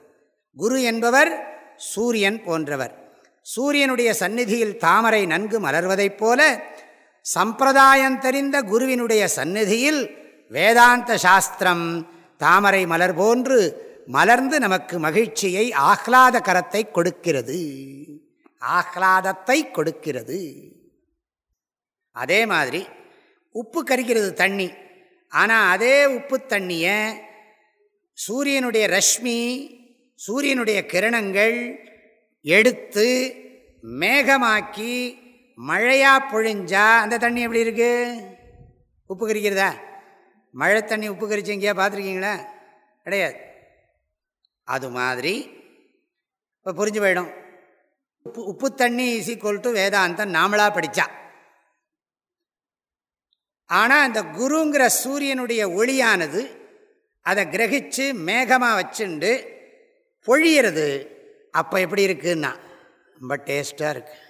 குரு என்பவர் சூரியன் போன்றவர். சூரியனுடைய சந்நிதியில் தாமரை நன்கு மலர்வதைப் போல சம்பிரதாயம் தெரிந்த குருவினுடைய சந்நிதியில் வேதாந்த சாஸ்திரம் தாமரை மலர் போன்று மலர்ந்து நமக்கு மகிழ்ச்சியை ஆஹ்லாத கரத்தை கொடுக்கிறது. ஆஹ்லாதத்தை கொடுக்கிறது. அதே மாதிரி உப்பு கரிக்கிறது தண்ணி. ஆனால் அதே உப்பு தண்ணியை சூரியனுடைய ரஷ்மி சூரியனுடைய கிரணங்கள் எடுத்து மேகமாக்கி மழையாக பொழிஞ்சா அந்த தண்ணி எப்படி இருக்குது உப்பு கரிக்கிறதா? மழை தண்ணி உப்பு கரிச்சு எங்கேயா பார்த்துருக்கீங்களா? கிடையாது. அது மாதிரி இப்போ புரிஞ்சு போயிடும். உப்பு உப்பு தண்ணி இஸ் ஈக்குவல் டு வேதாந்தம் நாமளாக படித்தா ஆனால் அந்த குருங்கிற சூரியனுடைய ஒளியானது அதை கிரகிச்சு மேகமாக வச்சுண்டு பொழியிறது அப்போ எப்படி இருக்குன்னா ரொம்ப டேஸ்ட்டாக இருக்குது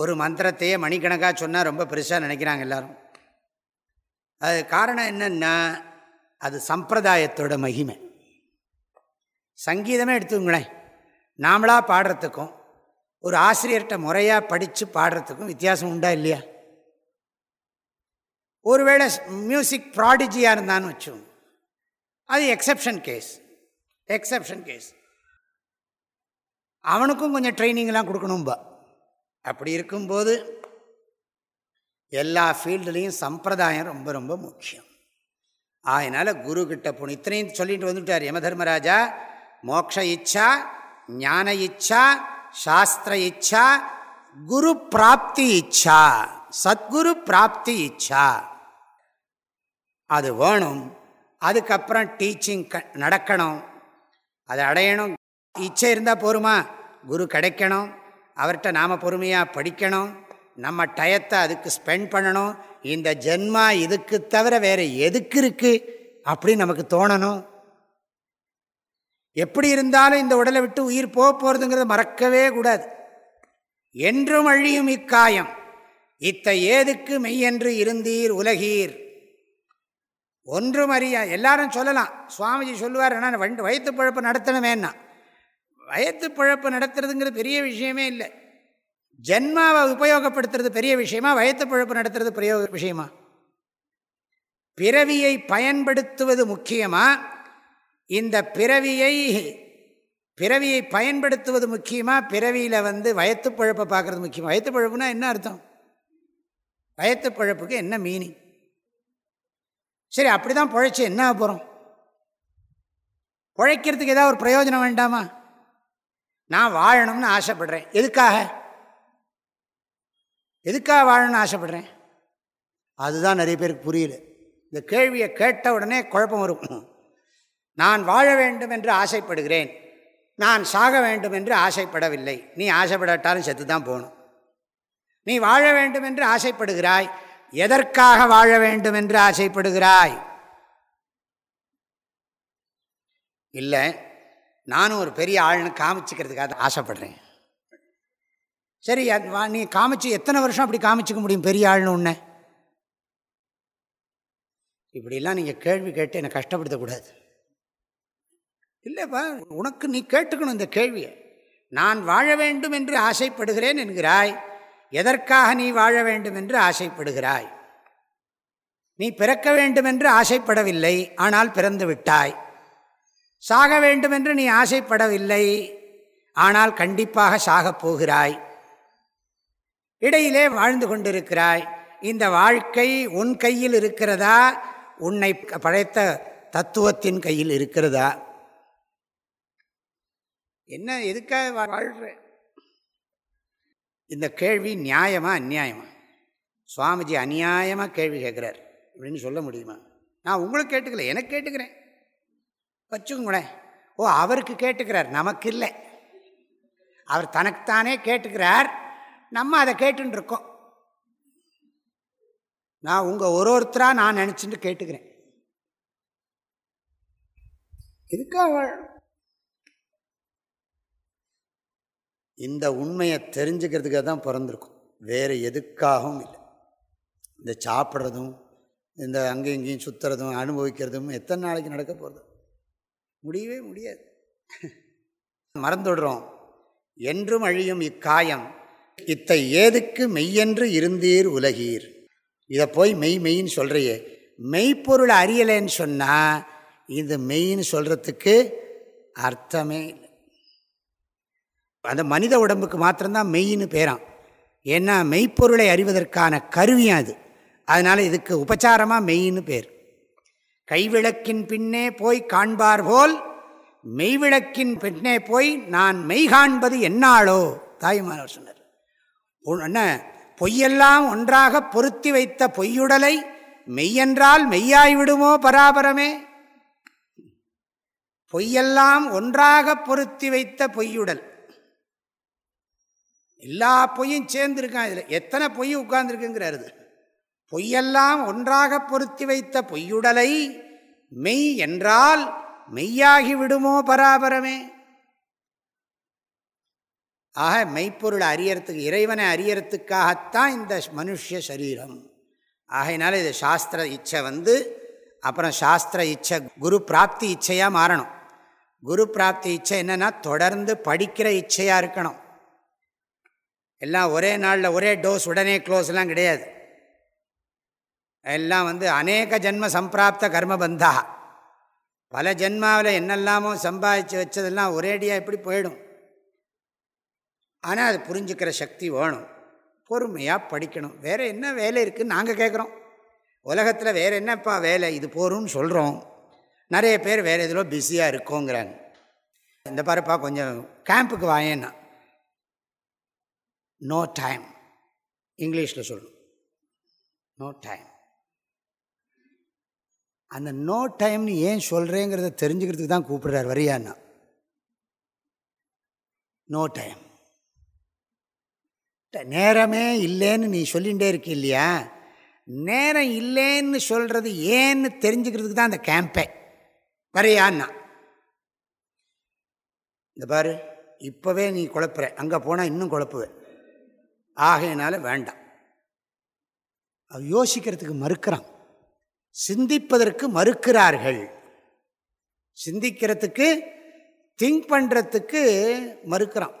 ஒரு மந்திரத்தையே மணிக்கணக்காக சொன்னால் ரொம்ப பெருசாக நினைக்கிறாங்க எல்லோரும். அது காரணம் என்னென்னா அது சம்பிரதாயத்தோட மகிமை. சங்கீதமே எடுத்துங்களேன் நாமளாக பாடுறதுக்கும் ஒரு ஆசிரியர்கிட்ட முறையாக படித்து பாடுறதுக்கும் வித்தியாசம் உண்டா இல்லையா? ஒருவேளை மியூசிக் ப்ராடிஜியாக இருந்தான்னு வச்சுக்கோங்க. அது எக்ஸப்ஷன் கேஸ் எக்ஸப்ஷன் கேஸ் அவனுக்கும் கொஞ்சம் ட்ரைனிங்லாம் கொடுக்கணும்பா. அப்படி இருக்கும்போது எல்லா ஃபீல்டுலேயும் சம்பிரதாயம் ரொம்ப ரொம்ப முக்கியம். அதனால் குருக்கிட்ட போகணும் இத்தனையும் சொல்லிட்டு வந்துட்டார் யம தர்மராஜா மோக்ஷ இச்சா ஞான இச்சா சாஸ்திர இச்சா குரு பிராப்தி இச்சா சத்குரு பிராப்தி இச்சா. அது வேணும். அதுக்கப்புறம் டீச்சிங் க நடக்கணும். அதை அடையணும். இச்சை இருந்தால் போருமா? குரு கிடைக்கணும். அவர்கிட்ட நாம் பொறுமையாக படிக்கணும். நம்ம டயத்தை அதுக்கு ஸ்பெண்ட் பண்ணணும். இந்த ஜென்மா இதுக்கு தவிர வேறு எதுக்கு இருக்குது அப்படின்னு நமக்கு தோணணும். எப்படி இருந்தாலும் இந்த உடலை விட்டு உயிர் போக போகிறதுங்கிறத மறக்கவே கூடாது. என்றும் அழியும் இக்காயம். இத்த ஏதுக்கு மெய்யென்று இருந்தீர் உலகீர். ஒன்றும் அறியா எல்லாரும் சொல்லலாம். சுவாமிஜி சொல்லுவார் என்ன வண்டு வயிற்று பழப்பு நடத்தணுமேன்னா. வயத்து பிழப்பு நடத்துறதுங்கிறது பெரிய விஷயமே இல்லை. ஜென்மாவை உபயோகப்படுத்துறது பெரிய விஷயமா வயத்து பிழப்பு நடத்துறது பிரயோக விஷயமா? பிறவியை பயன்படுத்துவது முக்கியமா? இந்த பிறவியை பிறவியை பயன்படுத்துவது முக்கியமாக பிறவியில் வந்து வயத்து பழப்பை பார்க்குறது முக்கியம்? வயத்து பழப்புனா என்ன அர்த்தம்? வயத்து பழப்புக்கு என்ன மீனிங் சரி அப்படி தான் பிழைச்சி என்ன போகிறோம் பிழைக்கிறதுக்கு ஏதாவது ஒரு பிரயோஜனம் வேண்டாமா? நான் வாழணும்னு ஆசைப்படுறேன். எதுக்காக? எதுக்காக வாழணும்னு ஆசைப்படுறேன்? அதுதான் நிறைய பேருக்கு புரியல. இந்த கேள்வியை கேட்ட உடனே குழப்பம் இருக்கும் நான் வாழ வேண்டும் என்று ஆசைப்படுகிறேன். நான் சாக வேண்டும் என்று ஆசைப்படவில்லை. நீ ஆசைப்படாட்டாலும் செத்து தான் போகணும். நீ வாழ வேண்டும் என்று ஆசைப்படுகிறாய். எதற்காக வாழ வேண்டும் என்று ஆசைப்படுகிறாய்? இல்லை. நானும் ஒரு பெரிய ஆள்னு காமிச்சிக்கிறதுக்காக ஆசைப்படுறேன். சரி நீ காமிச்சு எத்தனை வருஷம் அப்படி காமிச்சிக்க முடியும் பெரிய ஆள்னு உன்ன? இப்படிலாம் நீங்கள் கேள்வி கேட்டு என்னை கஷ்டப்படுத்தக்கூடாது. இல்லைப்பா உனக்கு நீ கேட்டுக்கணும் இந்த கேள்வியை. நான் வாழ வேண்டும் என்று ஆசைப்படுகிறேன் என்கிறாய். எதற்காக நீ வாழ வேண்டும் என்று ஆசைப்படுகிறாய்? நீ பிறக்க வேண்டும் என்று ஆசைப்படவில்லை ஆனால் பிறந்து விட்டாய். சாக வேண்டுமென்று நீ ஆசைப்படவில்லை. ஆனால் கண்டிப்பாக சாகப் போகிறாய். இடையிலே வாழ்ந்து கொண்டிருக்கிறாய். இந்த வாழ்க்கை உன் கையில் இருக்கிறதா? உன்னை படைத்த தத்துவத்தின் கையில் இருக்கிறதா? என்ன எதுக்காக வாழ்கிற இந்த கேள்வி நியாயமா அந்நியாயமா? சுவாமிஜி அநியாயமாக கேள்வி கேட்குறார். அப்படின்னு சொல்ல முடியுமா? நான் உங்களுக்கு கேட்டுக்கல எனக்கு கேட்டுக்கிறேன். வச்சுக்கோங்களேன் ஓ அவருக்கு கேட்டுக்கிறார் நமக்கு இல்லை அவர் தனக்குத்தானே கேட்டுக்கிறார். நம்ம அதை கேட்டுருக்கோம் இருக்கோம் நான் உங்கள் ஒரு ஒருத்தராக நான் நினச்சிட்டு கேட்டுக்கிறேன். இதுக்காக இந்த உண்மையை தெரிஞ்சுக்கிறதுக்காக தான் பிறந்திருக்கும். வேறு எதுக்காகவும் இல்லை. இந்த சாப்பிட்றதும் இந்த அங்கேயும் இங்கேயும் சுற்றுறதும் அனுபவிக்கிறதும் எத்தனை நாளைக்கு நடக்க போகிறது முடியவே முடியாது. மறந்துடுறோம். என்றும் அழியும் இக்காயம். இத்தை ஏதுக்கு மெய்யென்று இருந்தீர் உலகீர். இதை போய் மெய் மெய்ன்னு சொல்கிறையே மெய்ப்பொருள் அறியலைன்னு சொன்னால் இது மெய்ன்னு சொல்கிறதுக்கு அர்த்தமே இல்லை. அந்த மனித உடம்புக்கு மாத்திரம்தான் மெய்ன்னு பேரான் ஏன்னா மெய்ப்பொருளை அறிவதற்கான கருவியும் அது. அதனால் இதுக்கு உபச்சாரமாக மெய்ன்னு பேர். கைவிளக்கின் பின்னே போய் காண்பார் போல் மெய்விளக்கின் பின்னே போய் நான் மெய் காண்பது என்னாளோ? தாயுமானவர் சொன்னார். என்ன பொய்யெல்லாம் ஒன்றாக பொருத்தி வைத்த பொய்யுடலை மெய்யென்றால் மெய்யாய்விடுமோ பராபரமே? பொய்யெல்லாம் ஒன்றாக பொருத்தி வைத்த பொய்யுடல். எல்லா பொய்யும் சேர்ந்துருக்கான் இதில். எத்தனை பொய் உட்கார்ந்துருக்குங்கிறாரு பொய்யெல்லாம் ஒன்றாக பொருத்தி வைத்த பொய்யுடலை மெய் என்றால் மெய்யாகி விடுமோ பராபரமே? ஆக மெய்ப்பொருள் அறியறதுக்கு இறைவனை அறியறதுக்காகத்தான் இந்த மனுஷ சரீரம். ஆகையினால இது சாஸ்திர இச்சை வந்து அப்புறம் சாஸ்திர இச்சை குரு பிராப்தி இச்சையாக மாறணும். குரு பிராப்தி இச்சை என்னென்னா தொடர்ந்து படிக்கிற இச்சையாக இருக்கணும். எல்லாம் ஒரே நாளில் ஒரே டோஸ் உடனே க்ளோஸ்லாம் கிடையாது. எல்லாம் வந்து அநேக ஜென்ம சம்பிராப்த கர்மபந்தா பல ஜென்மாவில் என்னெல்லாமோ சம்பாதிச்சு வச்சதெல்லாம் ஒரேடியாக எப்படி போயிடும். ஆனால் அது புரிஞ்சுக்கிற சக்தி வேணும். பொறுமையாக படிக்கணும். வேறு என்ன வேலை இருக்குதுன்னு நாங்கள் கேட்குறோம் உலகத்தில் வேறு என்னப்பா வேலை? இது போகிறோம்னு சொல்கிறோம் நிறைய பேர் வேறு எதிலோ பிஸியாக இருக்கோங்கிறாங்க. இந்த பாருப்பா கொஞ்சம் கேம்புக்கு வாயேன்னா. நோ டைம் இங்கிலீஷில் சொல்லணும் நோ டைம் அந்த நோ டைம்னு ஏன் சொல்கிறேங்கிறத தெரிஞ்சுக்கிறதுக்கு தான் கூப்பிடுறார். வரியான்னா. நோ டைம் நேரமே இல்லைன்னு நீ சொல்லிகிட்டே இருக்க இல்லையா? நேரம் இல்லைன்னு சொல்கிறது ஏன்னு தெரிஞ்சுக்கிறதுக்கு தான் அந்த கேம்பே வரையான்னா. இந்த பாரு இப்போவே நீ குழப்புற. அங்கே போனால் இன்னும் குழப்புவேன் ஆகையினால வேண்டாம். அவ யோசிக்கிறதுக்கு மறுக்கிறான். சிந்திப்பதற்கு மறுக்கிறார்கள். சிந்திக்கிறதுக்கு திங்க் பண்ணுறதுக்கு மறுக்கிறான்.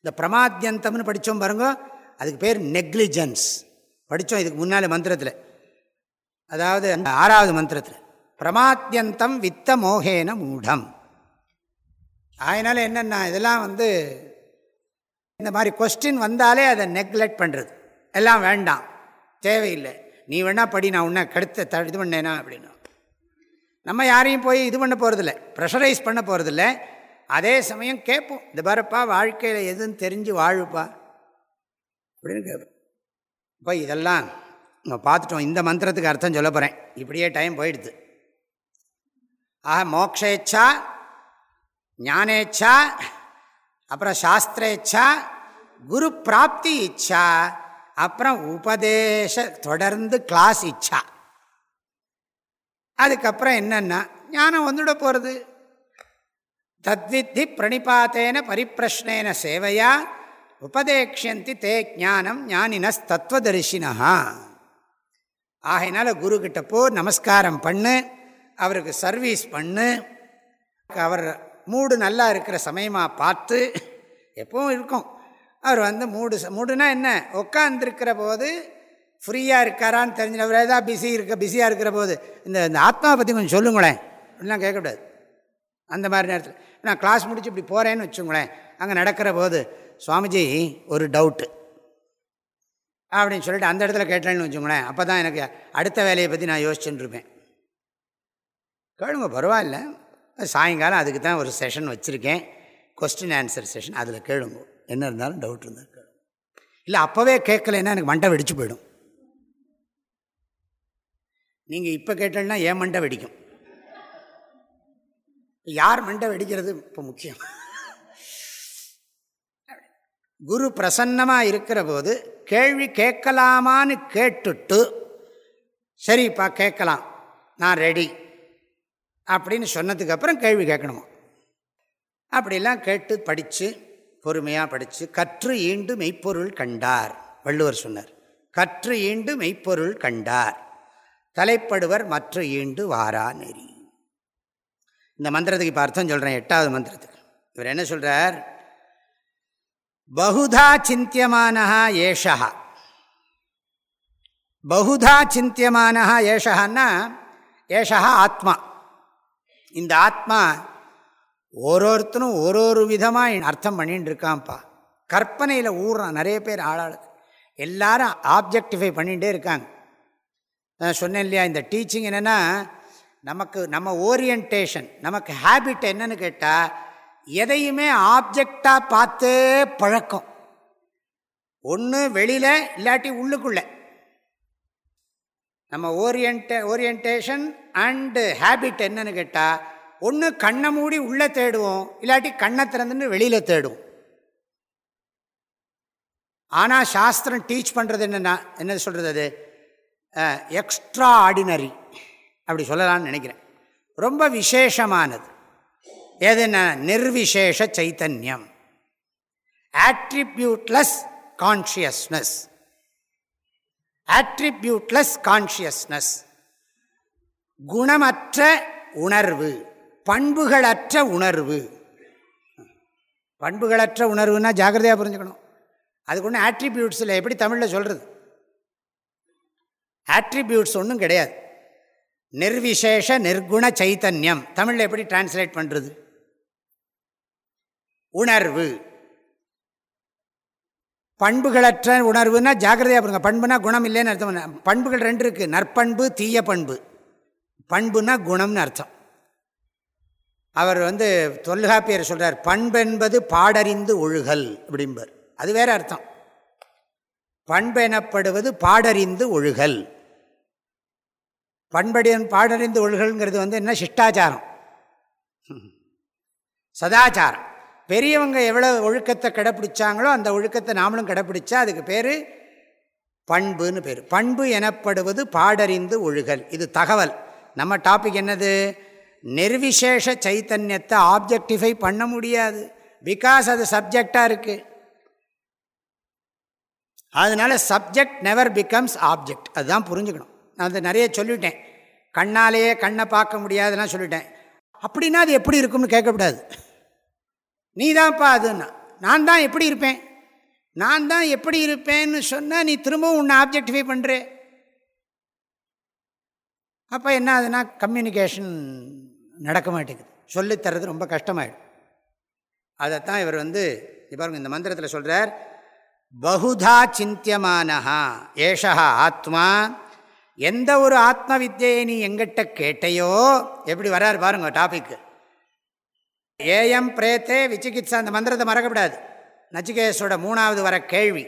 இந்த பிரமாத்தியந்தம்னு படித்தோம் பாருங்க அதுக்கு பேர் நெக்லிஜென்ஸ் படித்தோம் இதுக்கு முன்னால் மந்திரத்தில். அதாவது ஆறாவது மந்திரத்தில் பிரமாத்தியந்தம் வித்த மோகேன மூடம். அதனால் என்னென்னா இதெல்லாம் வந்து இந்த மாதிரி கொஸ்டின் வந்தாலே அதை நெக்லெக்ட் பண்ணுறது எல்லாம் வேண்டாம் தேவையில்லை. நீ வேணா படி நான் உன்னை கடுத்த த இது பண்ணேனா அப்படின்னா. நம்ம யாரையும் போய் இது பண்ண போகிறதில்ல ப்ரெஷரைஸ் பண்ண போகிறதில்ல அதே சமயம் கேட்போம். இந்த பாருப்பா வாழ்க்கையில் எதுன்னு தெரிஞ்சு வாழுப்பா. அப்படின்னு கேட்போம். இப்போ இதெல்லாம் நம்ம பார்த்துட்டோம். இந்த மந்திரத்துக்கு அர்த்தம் சொல்ல போகிறேன் இப்படியே டைம் போயிடுது. ஆக மோக்ஷேச்சா ஞானேச்சா அப்புறம் சாஸ்திரேச்சா குரு பிராப்தி இச்சா அப்புறம் உபதேச தொடர்ந்து கிளாஸ் இச்சா. அதுக்கப்புறம் என்னென்னா ஞானம் வந்துட போகிறது தத்வித்தி பிரணிபாத்தேன பரிப்பிரஷ்னேன சேவையா உபதேக்ஷந்தி தே ஞானம் ஞானினஸ் தத்துவதரிசினா ஆகையினால குருக்கிட்ட போ நமஸ்காரம் பண்ணு அவருக்கு சர்வீஸ் பண்ணு அவர் மூடு நல்லா இருக்கிற சமயமாக பார்த்து எப்பவும் இருக்கும். அவர் வந்து மூடு மூடுனா என்ன? உட்காந்துருக்கிற போது ஃப்ரீயாக இருக்காரான்னு தெரிஞ்சவர் ஏதாவது பிஸி இருக்க பிஸியாக இருக்கிற போது இந்த இந்த ஆத்மாவை பற்றி கொஞ்சம் சொல்லுங்களேன். அப்படிலாம் கேட்கக்கூடாது. அந்த மாதிரி நேரத்தில். நான் கிளாஸ் முடிச்சு இப்படி போகிறேன்னு வச்சுங்களேன். அங்கே நடக்கிற போது சுவாமிஜி ஒரு டவுட்டு அப்படின்னு சொல்லிட்டு அந்த இடத்துல கேட்டேன்னு வச்சுங்களேன். அப்போ தான் எனக்கு அடுத்த வேலையை பற்றி நான் யோசிச்சுட்டு இருப்பேன். கேளுங்க பரவாயில்ல. சாயங்காலம் அதுக்கு தான் ஒரு செஷன் வச்சுருக்கேன். கொஸ்டின் ஆன்சர் செஷன் அதில் கேளுங்க. என்ன இருந்தாலும் டவுட் இருந்தால் இல்லை அப்போவே கேட்கலைன்னா எனக்கு மண்டை வெடிச்சு போயிடும். நீங்கள் இப்போ கேட்டேன்னா ஏன் மண்டை வெடிக்கும்? யார் மண்டை வெடிக்கிறது இப்போ முக்கியம்? குரு பிரசன்னமாக இருக்கிற போது கேள்வி கேட்கலாமான்னு கேட்டுட்டு சரிப்பா கேட்கலாம் நான் ரெடி அப்படின்னு சொன்னதுக்கப்புறம் கேள்வி கேட்கணுமா? அப்படிலாம் கேட்டு படித்து பொறுமையாக படித்து கற்று ஈண்டு மெய்ப்பொருள் கண்டார் வள்ளுவர் சொன்னார். கற்று ஈண்டு மெய்ப்பொருள் கண்டார் தலைப்படுவர் மற்ற ஈண்டு வாரா நெறி. இந்த மந்திரத்துக்கு இப்போ அர்த்தம் சொல்கிறேன் எட்டாவது மந்திரத்துக்கு. இவர் என்ன சொல்கிறார் பகுதா சிந்தியமான ஏஷா பகுதா சிந்தியமான ஏஷகான்னா ஏஷா ஆத்மா. இந்த ஆத்மா ஓரோருத்தரும் ஒரு ஒரு விதமாக அர்த்தம் பண்ணிட்டு இருக்கான்ப்பா கற்பனையில் ஊடுறான் நிறைய பேர் ஆளாளு. எல்லாரும் ஆப்ஜெக்டிஃபை பண்ணிகிட்டே இருக்காங்க. நான் சொன்னேன் இல்லையா இந்த டீச்சிங் என்னென்னா நமக்கு நம்ம ஓரியன்டேஷன் நமக்கு ஹேபிட் என்னன்னு கேட்டால் எதையுமே ஆப்ஜெக்டாக பார்த்தே பழக்கம். ஒன்று வெளியில் இல்லாட்டி உள்ளுக்குள்ளே. நம்ம ஓரியன்ட ஓரியன்டேஷன் அண்டு ஹேபிட் என்னன்னு கேட்டால் ஒன்று கண்ணை மூடி உள்ளே தேடுவோம் இல்லாட்டி கண்ணை திறந்துன்னு வெளியில் தேடுவோம். ஆனால் சாஸ்திரம் டீச் பண்ணுறது என்னென்னா என்ன சொல்கிறது அது? எக்ஸ்ட்ரா ஆர்டினரி அப்படி சொல்லலாம்னு நினைக்கிறேன். ரொம்ப விசேஷமானது. எதுனா நிர்விசேஷ சைத்தன்யம். ஆட்ரிபியூட்லெஸ் கான்ஷியஸ்னஸ் ஆட்ரிபியூட்லெஸ் கான்ஷியஸ்னஸ் குணமற்ற உணர்வு. பண்புகளற்ற உணர்வு. பண்புகளற்ற உணர்வுன்னா ஜாகிரதையாக புரிஞ்சுக்கணும். அதுக்கு ஒன்று ஆட்ரிபியூட்ஸ் இல்லை. எப்படி தமிழில் சொல்கிறது ஆட்ரிபியூட்ஸ் ஒன்றும் கிடையாது. நிர்விசேஷ நிர்குண சைத்தன்யம். தமிழில் எப்படி டிரான்ஸ்லேட் பண்ணுறது உணர்வு. பண்புகளற்ற உணர்வுன்னா ஜாகிரதையாக பாருங்க பண்புனா குணம் இல்லைன்னு அர்த்தம். பண்புகள் ரெண்டு இருக்குது நற்பண்பு தீய பண்பு. பண்புனா குணம்னு அர்த்தம். அவர் வந்து தொல்காப்பியர் சொல்கிறார் பண்பென்பது பாடறிந்து ஒழுகல் அப்படிம்பர். அது வேற அர்த்தம். பண்பு எனப்படுவது பாடறிந்து ஒழுகல். பண்படியன் பாடறிந்து ஒழுகல்ங்கிறது வந்து என்ன? சிஷ்டாச்சாரம். சதாச்சாரம். பெரியவங்க எவ்வளோ ஒழுக்கத்தை கடைப்பிடிச்சாங்களோ அந்த ஒழுக்கத்தை நாமளும் கடைப்பிடிச்சா அதுக்கு பேர் பண்புன்னு பேர். பண்பு எனப்படுவது பாடறிந்து ஒழுகல். இது தகவல். நம்ம டாபிக் என்னது? நிர்விசேஷ சைத்தன்யத்தை ஆப்ஜெக்டிஃபை பண்ண முடியாது. பிகாஸ் அது சப்ஜெக்டாக இருக்குது அதனால் சப்ஜெக்ட் நெவர் பிகம்ஸ் ஆப்ஜெக்ட் அதுதான் புரிஞ்சுக்கணும். நான் அதை நிறைய சொல்லிவிட்டேன் கண்ணாலேயே கண்ணை பார்க்க முடியாதுலாம் சொல்லிட்டேன். அப்படின்னா அது எப்படி இருக்கும்னு கேட்கக்கூடாது. நீ தான்ப்பா அதுன்னா. நான் தான் எப்படி இருப்பேன்? நான் தான் எப்படி இருப்பேன்னு சொன்னால் நீ திரும்பவும் உன்னை ஆப்ஜெக்டிஃபை பண்ணுறேன் அப்போ என்ன ஆகுதுன்னா கம்யூனிகேஷன் நடக்க மாட்டேங்குது. சொல்லித்தரது ரொம்ப கஷ்டமாயிடும். அதைத்தான் இவர் வந்து பாருங்க இந்த மந்திரத்தில் சொல்கிறார் பகுதா சிந்தியமானஹா ஏஷா ஆத்மா எந்த ஒரு ஆத்ம வித்தியை நீ எங்கிட்ட கேட்டையோ எப்படி வரார் பாருங்க டாபிக்கு ஏஎம் பிரேத்தே விசிகித்சா அந்த மந்திரத்தை மறக்கப்படாது நச்சிகேசோட மூணாவது வர கேள்வி.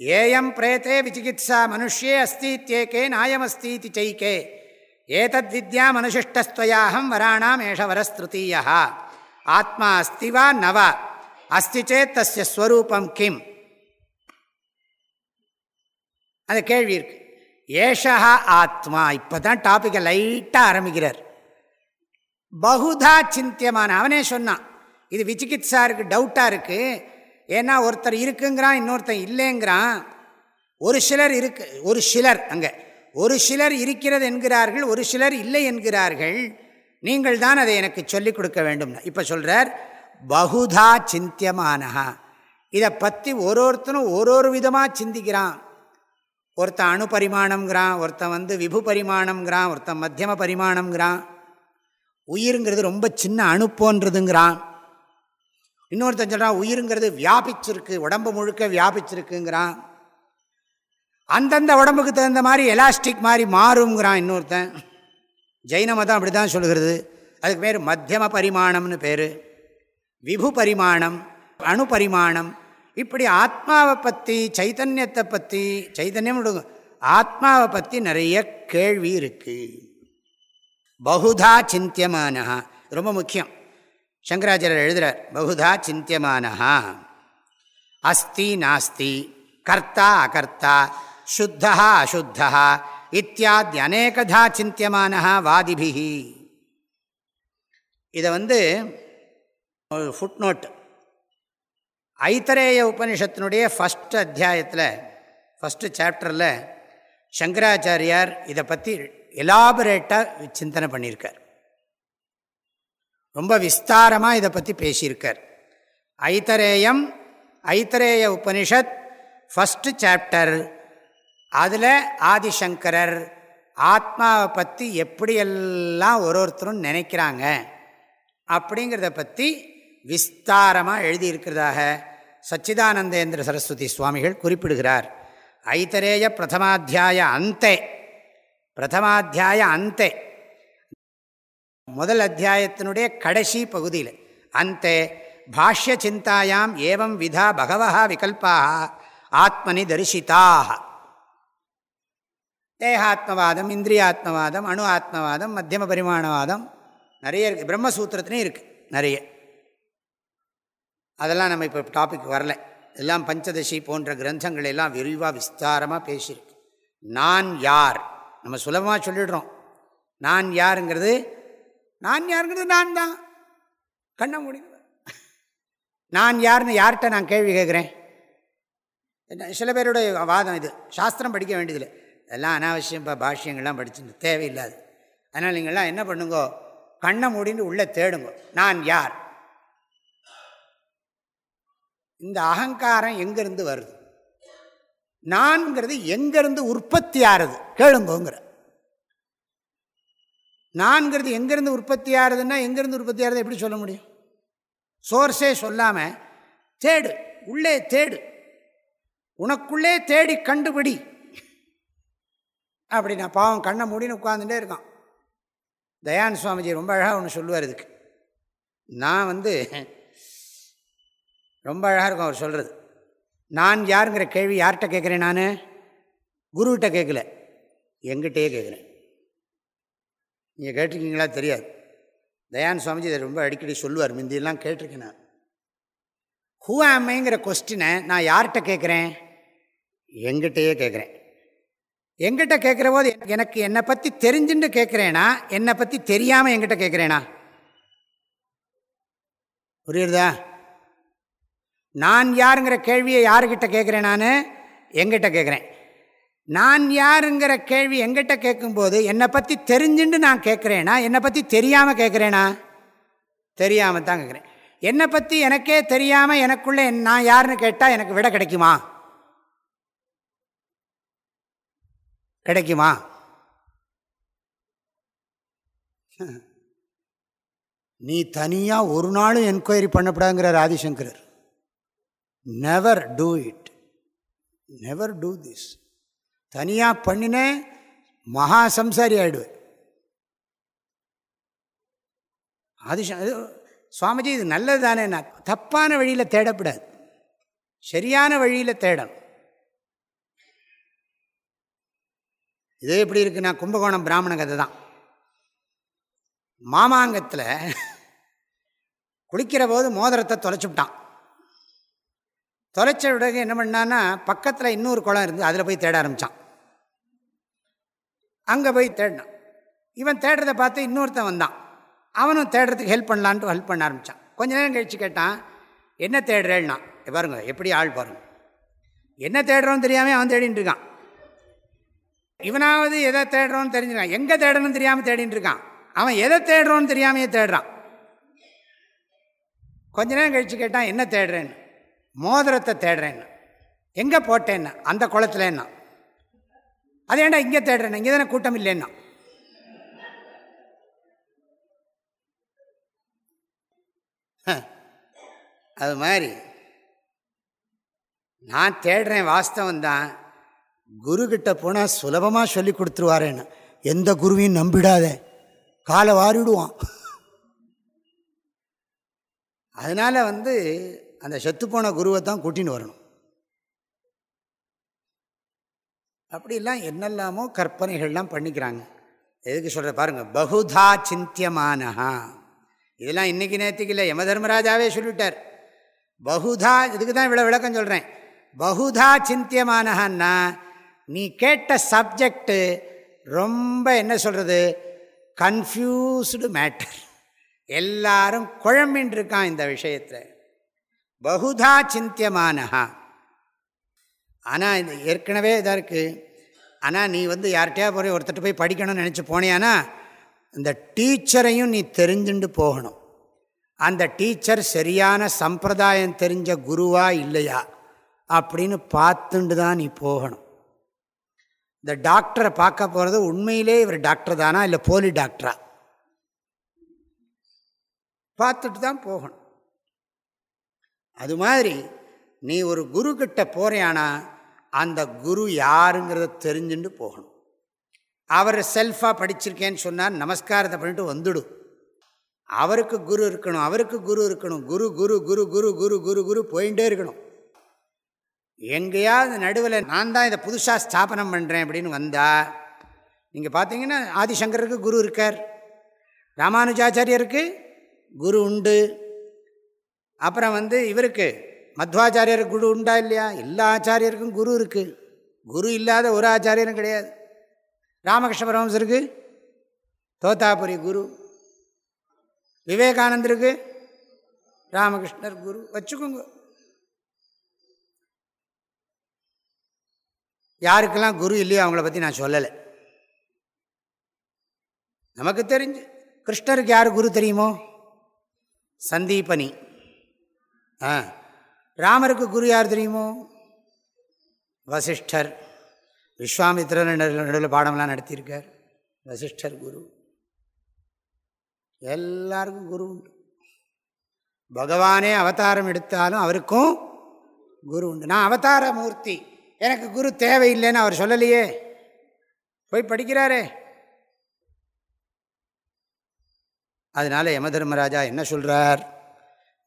ஏஎம் பிரேத்தே விசிகித்சா மனுஷே அஸ்தீத்யேகே நாயமஸ்தீதி செய்கே ஏதத் வித்யாம் மனுஷிஷ்டஸ்துவயாகம் வராணாம் ஏஷ வரஸ்திருத்தீயா ஆத்மா அஸ்தி வா நவ அஸ்தி சேத் தஸ்ய ஸ்வரூபம் கிம். அந்த கேள்வி இருக்கு. ஏஷா ஆத்மா இப்போ தான் டாப்பிக்கை லைட்டாக ஆரம்பிக்கிறார். பகுதா சிந்தியமான அவனே சொன்னான். இது விசிகித்சா இருக்குது டவுட்டாக இருக்குது ஏன்னா ஒருத்தர் இருக்குங்கிறான் இன்னொருத்தர் இல்லைங்கிறான். ஒரு சிலர் இருக்கு ஒரு சிலர் அங்கே. ஒரு சிலர் இருக்கிறது என்கிறார்கள் ஒரு சிலர் இல்லை என்கிறார்கள். நீங்கள் தான் அதை எனக்கு சொல்லிக் கொடுக்க வேண்டும். இப்போ சொல்கிறார் பகுதா சிந்தியமானஹா. இதை பற்றி ஒரு ஒருத்தனும் ஒரு ஒரு விதமாக சிந்திக்கிறான். ஒருத்தன் அணு பரிமாணம்ங்கிறான் ஒருத்தன் வந்து விபு பரிமாணம்ங்கிறான் ஒருத்தன் மத்தியம பரிமாணம்ங்கிறான். உயிருங்கிறது ரொம்ப சின்ன அணு போன்றதுங்கிறான் இன்னொருத்தன் சொல்கிறான் உயிருங்கிறது வியாபிச்சிருக்கு உடம்பு முழுக்க வியாபிச்சிருக்குங்கிறான். அந்தந்த உடம்புக்கு தகுந்த மாதிரி எலாஸ்டிக் மாதிரி மாறுங்கிறான் இன்னொருத்தன். ஜெயின மதம் அப்படி தான் சொல்கிறது அதுக்கு பேர் மத்தியம பரிமாணம்னு பேர். விபு பரிமாணம் அணு பரிமாணம் இப்படி ஆத்மாவை பற்றி சைத்தன்யத்தை பற்றி சைத்தன்யம் ஆத்மாவை பற்றி நிறைய கேள்வி இருக்குது பகுதா சிந்தியமான ரொம்ப முக்கியம். சங்கராச்சாரியர் எழுதுகிறார் பகுதா சிந்தியமான அஸ்தி நாஸ்தி கர்த்தா அகர்த்தா சுத்தா அசுத்தா இத்தியாதி அநேகதா சிந்தியமான வாதிபிகி இதை வந்து ஃபுட்நோட் ஐத்தரேய உபனிஷத்தினுடைய ஃபஸ்ட் அத்தியாயத்தில் ஃபஸ்ட்டு சாப்டரில் சங்கராச்சாரியார் இதை பற்றி எலாபரேட்டாக சிந்தனை பண்ணியிருக்கார் ரொம்ப விஸ்தாரமாக இதை பற்றி பேசியிருக்கார் ஐத்தரேயம் ஐத்தரேய உபனிஷத் ஃபஸ்ட்டு சாப்டர் அதில் ஆதிசங்கரர் ஆத்மாவை பற்றி எப்படியெல்லாம் ஒரு ஒருத்தரும் நினைக்கிறாங்க அப்படிங்கிறத பற்றி விஸ்தாரமாக எழுதியிருக்கிறதாக சச்சிதானந்தேந்திர சரஸ்வதி சுவாமிகள் குறிப்பிடுகிறார். ஐத்தரேய பிரதமாத்தியாய அந்தே பிரதமாத்தியாய அந்தே. முதல் அத்தியாயத்தினுடைய கடைசி பகுதியில் அந்தே பாஷ்ய சிந்தாயாம் ஏவம் விதா பகவா விகல்பாக ஆத்மனி தரிசிதாக தேகாத்மவாதம் இந்திரியாத்மவாதம் அணு ஆத்மவாதம் மத்தியம பரிமாணவாதம் நிறைய இருக்குது பிரம்மசூத்திரத்துலேயும் இருக்குது நிறைய. அதெல்லாம் நம்ம இப்போ டாபிக் வரல. எல்லாம் பஞ்சதசி போன்ற கிரந்தங்கள் எல்லாம் விரிவாக விஸ்தாரமாக பேசியிருக்கு. நான் யார்? நம்ம சுலபமாக சொல்லிடுறோம். நான் யாருங்கிறது? நான் யாருங்கிறது நான் தான். கண்ண முடியும் நான் யாருன்னு யார்கிட்ட நான் கேள்வி கேட்குறேன்? சில பேருடைய வாதம் இது. சாஸ்திரம் படிக்க வேண்டியதில்லை. அதெல்லாம் அனாவசியம் இப்போ பாஷ்யங்கள்லாம் படிச்சு தேவையில்லாது. அதனால் நீங்கள்லாம் என்ன பண்ணுங்கோ கண்ணை முடிந்து உள்ளே தேடுங்கோ நான் யார்? இந்த அகங்காரம் எங்கேருந்து வருது? நான்கிறது எங்கேருந்து உற்பத்தி ஆறுது? கேளுங்கோங்கிற. நான்கிறது எங்கேருந்து உற்பத்தி ஆறுதுன்னா எங்கேருந்து உற்பத்தி ஆறுது எப்படி சொல்ல முடியும்? சோர்ஸே சொல்லாமல் தேடு உள்ளே தேடு. உனக்குள்ளே தேடி கண்டுபிடி. அப்படி நான் பாவம் கண்ணை மூடின்னு உட்காந்துட்டே இருக்கான். தயான் சுவாமிஜி ரொம்ப அழகாக ஒன்று சொல்லுவார் இதுக்கு. நான் வந்து ரொம்ப அழகாக இருக்கும் அவர் சொல்கிறது நான் யாருங்கிற கேள்வி யார்கிட்ட கேட்குறேன் நான்? குருக்கிட்ட கேட்கல. எங்கிட்டே கேட்குறேன். நீங்கள் கேட்டிருக்கீங்களா தெரியாது. தயான் சுவாமிஜி இதை ரொம்ப அடிக்கடி சொல்லுவார். முந்தியெல்லாம் கேட்டிருக்கேன் நான். ஹூ ஆமைங்கிற கொஸ்டினை நான் யார்கிட்ட கேட்குறேன்? எங்கிட்டயே கேட்குறேன். எங்கிட்ட கேட்குற போது எனக்கு என்னை பற்றி தெரிஞ்சுன்னு கேட்குறேனா என்னை பற்றி தெரியாமல் எங்கிட்ட கேட்குறேனா புரியுறதா? நான் யாருங்கிற கேள்வியை யாருக்கிட்ட கேட்குறேன் நான்? எங்கிட்ட கேட்குறேன் நான் யாருங்கிற கேள்வி எங்கிட்ட கேட்கும்போது என்னை பற்றி தெரிஞ்சுன்னு நான் கேட்குறேனா என்னை பற்றி தெரியாமல் கேட்குறேனா தெரியாமல் தான் கேட்குறேன் என்னை பற்றி எனக்கே தெரியாமல் எனக்குள்ளே நான் யாருன்னு கேட்டால் எனக்கு விட கிடைக்குமா? கிடைக்குமா? நீ தனியாக ஒரு நாளும் என்கொயரி பண்ணப்படாங்கிறார் ஆதிசங்கரர் never do it never do this தனியாக பண்ணினேன் மகா சம்சாரி ஆகிடுவேன் ஆதிஷம் சுவாமிஜி இது நல்லது தானே நான் தப்பான வழியில் தேடப்படாது. சரியான வழியில் தேடணும். இது எப்படி இருக்குன்னா கும்பகோணம் பிராமண கதை தான். மாமாங்கத்தில் குளிக்கிற போது மோதிரத்தை தொலைச்சுவிட்டான் தொலைச்ச உடனே என்ன பண்ணான்னா பக்கத்தில் இன்னொரு குளம் இருந்து அதில் போய் தேட ஆரம்பித்தான் அங்கே போய் தேடினான். இவன் தேடுறதை பார்த்து இன்னொருத்தன் வந்தான். அவனும் தேடுறதுக்கு ஹெல்ப் பண்ணலான்ட்டு ஹெல்ப் பண்ண ஆரம்பித்தான் கொஞ்ச நேரம் கழித்து கேட்டான் என்ன தேடுறேன்னா? பாருங்க எப்படி ஆள் பாருங்க. என்ன தேடுறோன்னு தெரியாமல் அவன் தேடின்னு இருக்கான். இவனாவது எதை தேடுறோன்னு தெரிஞ்சுக்கான் எங்கே தேடணும்னு தெரியாமல் தேடின்னு இருக்கான். அவன் எதை தேடுறோன்னு தெரியாமையே தேடுறான். கொஞ்ச நேரம் கழித்து கேட்டான் என்ன தேடுறேன்னு? மோதிரத்தை தேடுறேன்னு. எங்கே போட்டேன்னு? அந்த குளத்தில் என்ன அது ஏண்டா இங்கே தேடுறேன் இங்கே தானே கூட்டம் இல்லைன்னா. அது மாதிரி. நான் தேடுறேன் வாஸ்தவம் தான் குருக்கிட்ட போனால் சுலபமாக சொல்லி கொடுத்துருவாரேன்னு. எந்த குருவையும் நம்பிடாத. காலை வாரிடுவான். அதனால் வந்து அந்த செத்துப்போன குருவை தான் கூட்டின்னு வரணும். அப்படிலாம் என்னெல்லாமோ கற்பனைகள்லாம் பண்ணிக்கிறாங்க. எதுக்கு சொல்கிற பாருங்கள் பகுதா சிந்தியமானஹா. இதெல்லாம் இன்றைக்கி நேற்றுக்கு இல்லை யம தர்மராஜாவே சொல்லிவிட்டார் பகுதா இதுக்கு தான் இவ்வளோ விளக்கம் சொல்கிறேன் பகுதா சிந்தியமானஹான்னா நீ கேட்ட சப்ஜெக்டு ரொம்ப என்ன சொல்கிறது கன்ஃபியூஸ்டு மேட்டர் எல்லாரும் குழம்பின் இருக்கான் இந்த விஷயத்தில். பகுதா சிந்தியமானஹா. ஆனால் இந்த ஏற்கனவே இதாக இருக்குது ஆனால் நீ வந்து யார்கிட்டயா போய் ஒருத்தட்டு போய் படிக்கணும்னு நினச்சி போனியானா இந்த டீச்சரையும் நீ தெரிஞ்சுண்டு போகணும். அந்த டீச்சர் சரியான சம்பிரதாயம் தெரிஞ்ச குருவா இல்லையா அப்படின்னு பார்த்துண்டு தான் நீ போகணும். இந்த டாக்டரை பார்க்க போகிறது உண்மையிலே இவர் டாக்டர் தானா இல்லை போலி டாக்டரா? பார்த்துட்டு தான் போகணும். அது மாதிரி நீ ஒரு குரு கிட்ட போகிறியானா அந்த குரு யாருங்கிறத தெரிஞ்சுட்டு போகணும். அவர் செல்ஃபாக படிச்சிருக்கேன்னு சொன்னால் நமஸ்காரத்தை பண்ணிட்டு வந்துடும் அவருக்கு குரு இருக்கணும் அவருக்கு குரு இருக்கணும். குரு குரு குரு குரு குரு குரு குரு போயிட்டே இருக்கணும். எங்கேயாவது நடுவில் நான் தான் இதை புதுசாக ஸ்தாபனம் பண்ணுறேன் அப்படின்னு வந்தால் நீங்கள் பார்த்தீங்கன்னா ஆதிசங்கருக்கு குரு இருக்கார். ராமானுஜாச்சாரியருக்கு குரு உண்டு. அப்புறம் வந்து இவருக்கு மத்வாச்சாரியருக்கு குரு உண்டா இல்லையா? எல்லா ஆச்சாரியருக்கும் குரு இருக்குது குரு இல்லாத ஒரு ஆச்சாரியரும் கிடையாது. ராமகிருஷ்ண பரமசருக்கு தோத்தாபுரி குரு. விவேகானந்தருக்கு ராமகிருஷ்ணர் குரு. வச்சுக்கோங்க. யாருக்கெல்லாம் குரு இல்லையோ அவங்கள பற்றி நான் சொல்லலை. நமக்கு தெரிஞ்சு கிருஷ்ணருக்கு யார் குரு தெரியுமோ? சந்தீபனி. ஆ. ராமருக்கு குரு யார் தெரியுமோ? வசிஷ்டர். விஸ்வாமித்திரர் நடுவில் பாடமெல்லாம் நடத்தியிருக்கார். வசிஷ்டர் குரு. எல்லாருக்கும் குரு உண்டு. பகவானே அவதாரம் எடுத்தாலும் அவருக்கும் குரு உண்டு. நான் அவதார மூர்த்தி எனக்கு குரு தேவையில்லைன்னு அவர் சொல்லலையே. போய் படிக்கிறாரே. அதனால யம தர்மராஜா என்ன சொல்கிறார்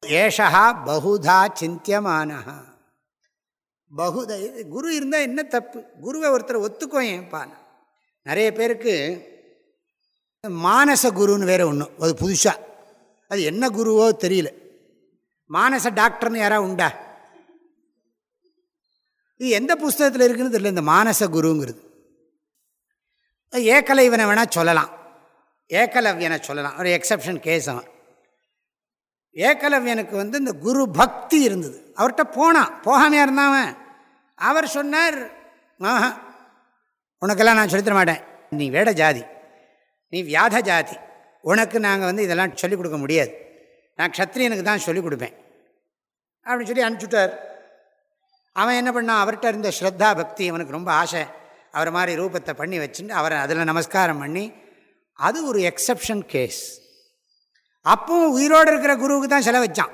ஏஷா பகுதா சிந்தியமானஹா. பகுத குரு இருந்தால் என்ன தப்பு? குருவை ஒருத்தர் ஒத்துக்கோ ஏன்ப்பா நிறைய பேருக்கு மானச குருன்னு வேறு ஒன்று அது புதுசாக அது என்ன குருவோ தெரியல. மானச டாக்டர்னு யாராவது உண்டா? இது எந்த புஸ்தகத்தில் இருக்குன்னு தெரியல இந்த மானச குருங்கிறது. ஏக்கலைவனை வேணால் சொல்லலாம். ஏக்கலவ்யனை சொல்லலாம். ஒரு எக்ஸப்ஷன் கேஸ் அவன் ஏக்கலவ்யனுக்கு வந்து இந்த குரு பக்தி இருந்தது. அவர்கிட்ட போனான் போகாமையாக இருந்தாவன் அவர் சொன்னார் ஆஹா உனக்கெல்லாம் நான் சொல்லித்தர மாட்டேன். நீ வேட ஜாதி. நீ வியாத ஜாதி. உனக்கு நாங்கள் வந்து இதெல்லாம் சொல்லிக் கொடுக்க முடியாது. நான் க்ஷத்ரியனுக்கு தான் சொல்லிக் கொடுப்பேன். அப்படின்னு சொல்லி அனுப்பிச்சுட்டார். அவன் என்ன பண்ணான்? அவர்கிட்ட இருந்த ஸ்ரத்தா பக்தி அவனுக்கு ரொம்ப ஆசை. அவரை மாதிரி ரூபத்தை பண்ணி வச்சுட்டு அவரை அதில் நமஸ்காரம் பண்ணி அது ஒரு எக்ஸப்ஷன் கேஸ் அப்பவும் உயிரோடு இருக்கிற குருவுக்கு தான் செலவச்சான்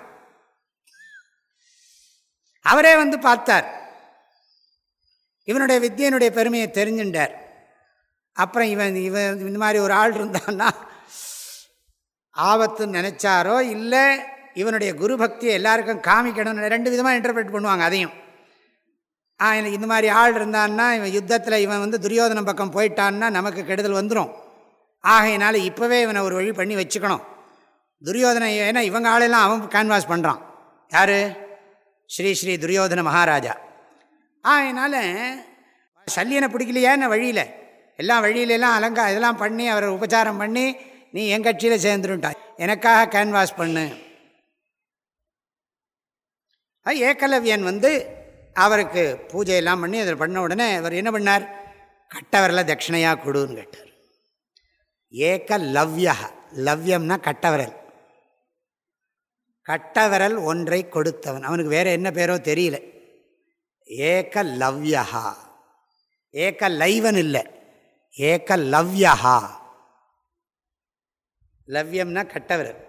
அவரே வந்து பார்த்தார். இவனுடைய வித்தியனுடைய பெருமையை தெரிஞ்சுட்டார். அப்புறம் இவன் இவன் இந்த மாதிரி ஒரு ஆள் இருந்தான்னா ஆபத்துன்னு நினச்சாரோ இல்லை இவனுடைய குரு பக்தியை எல்லாருக்கும் காமிக்கணும்னு ரெண்டு விதமாக இன்டர்பிரேட் பண்ணுவாங்க அதையும். இந்த மாதிரி ஆள் இருந்தான்னா இவன் யுத்தத்தில் இவன் வந்து துரியோதன பக்கம் போயிட்டான்னா நமக்கு கெடுதல் வந்துடும் ஆகையினால இப்போவே இவனை ஒரு வழி பண்ணி வச்சுக்கணும். துரியோதனை ஏன்னா இவங்க ஆளெல்லாம் அவன் கேன்வாஸ் பண்ணுறான் யார்? ஸ்ரீ ஸ்ரீ துரியோதன மகாராஜா. ஆகையினால சல்லியனை பிடிக்கலையா என்ன வழியில் எல்லாம் வழியிலெல்லாம் அலங்கா இதெல்லாம் பண்ணி அவரை உபச்சாரம் பண்ணி நீ என் கட்சியில் சேர்ந்துருட்டான் எனக்காக கேன்வாஸ் பண்ணு. ஏகலவியன் வந்து அவருக்கு பூஜையெல்லாம் பண்ணி அதில் பண்ண உடனே அவர் என்ன பண்ணார்? கட்டவரில் தட்சிணையாக கொடுன்னு கேட்டார். ஏக்க லவ்யா லவ்யம்னா கட்டவரல். கட்டவரல் ஒன்றை கொடுத்தவன். அவனுக்கு வேறு என்ன பேரோ தெரியல. ஏக லவ்யா ஏக லைவன் இல்லை. ஏக லவ்யா லவ்யம்னா கட்டவரல்.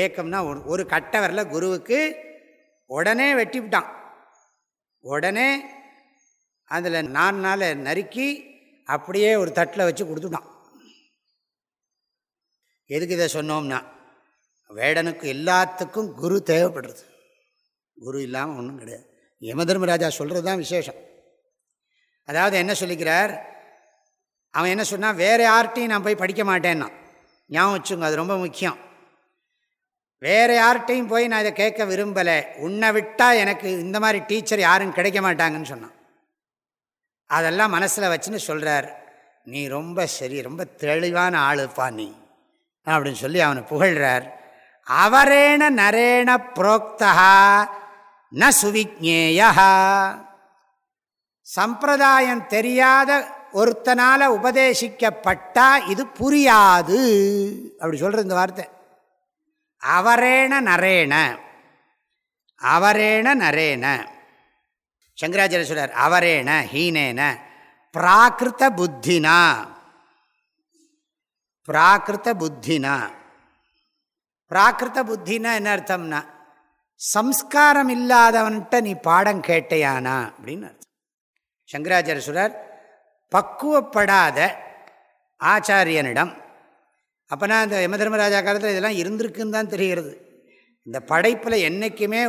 ஏக்கம்னா ஒரு கட்டவரில் குருவுக்கு உடனே வெட்டிவிட்டான் உடனே அதில் நாலு நறுக்கி அப்படியே ஒரு தட்டில் வச்சு கொடுத்துட்டான். எதுக்கு இதை சொன்னோம்னா வேடனுக்கு எல்லாத்துக்கும் குரு தேவைப்படுறது. குரு இல்லாமல் ஒன்றும் கிடையாது. யம தர்மராஜா சொல்கிறது தான் விசேஷம். அதாவது என்ன சொல்லிக்கிறார்? அவன் என்ன சொன்னால் வேறு யார்கிட்டையும் நான் போய் படிக்க மாட்டேன்னா ஞாபகம் வச்சுங்க அது ரொம்ப முக்கியம். வேறு யார்கிட்டையும் போய் நான் இதை கேட்க விரும்பலை. உன்னை விட்டால் எனக்கு இந்த மாதிரி டீச்சர் யாரும் கிடைக்க மாட்டாங்கன்னு சொன்னான். அதெல்லாம் மனசில் வச்சுன்னு சொல்கிறார் நீ ரொம்ப சரி ரொம்ப தெளிவான ஆளுப்பா நீ அப்படின்னு சொல்லி அவனை புகழ்கிறார் அவரேன நரேண புரோக்தா ந சுவிஜேயா சம்பிரதாயம் தெரியாத ஒருத்தனால் உபதேசிக்கப்பட்டா இது புரியாது. அப்படி சொல்கிற இந்த வார்த்தை. அவரேன நரேன. அவரேன நரேன. சங்கராச்சாரிய சொல்றார் அவரேன ஹீனேன. பிராகிருத்த புத்தினா. பிராகிருத்த புத்தினா. பிராகிருத்த புத்தினா என்ன அர்த்தம்னா சம்ஸ்காரம் இல்லாதவன்கிட்ட நீ பாடம் கேட்டையானா அப்படின்னு அர்த்தம். சங்கராச்சாரிய சொல்றார் பக்குவப்படாத ஆச்சாரியனிடம் அப்போனா அந்த யமதர்மராஜா காலத்தில் இதெல்லாம் இருந்திருக்குன்னு தான் தெரிகிறது. இந்த படைப்பில் என்றைக்குமே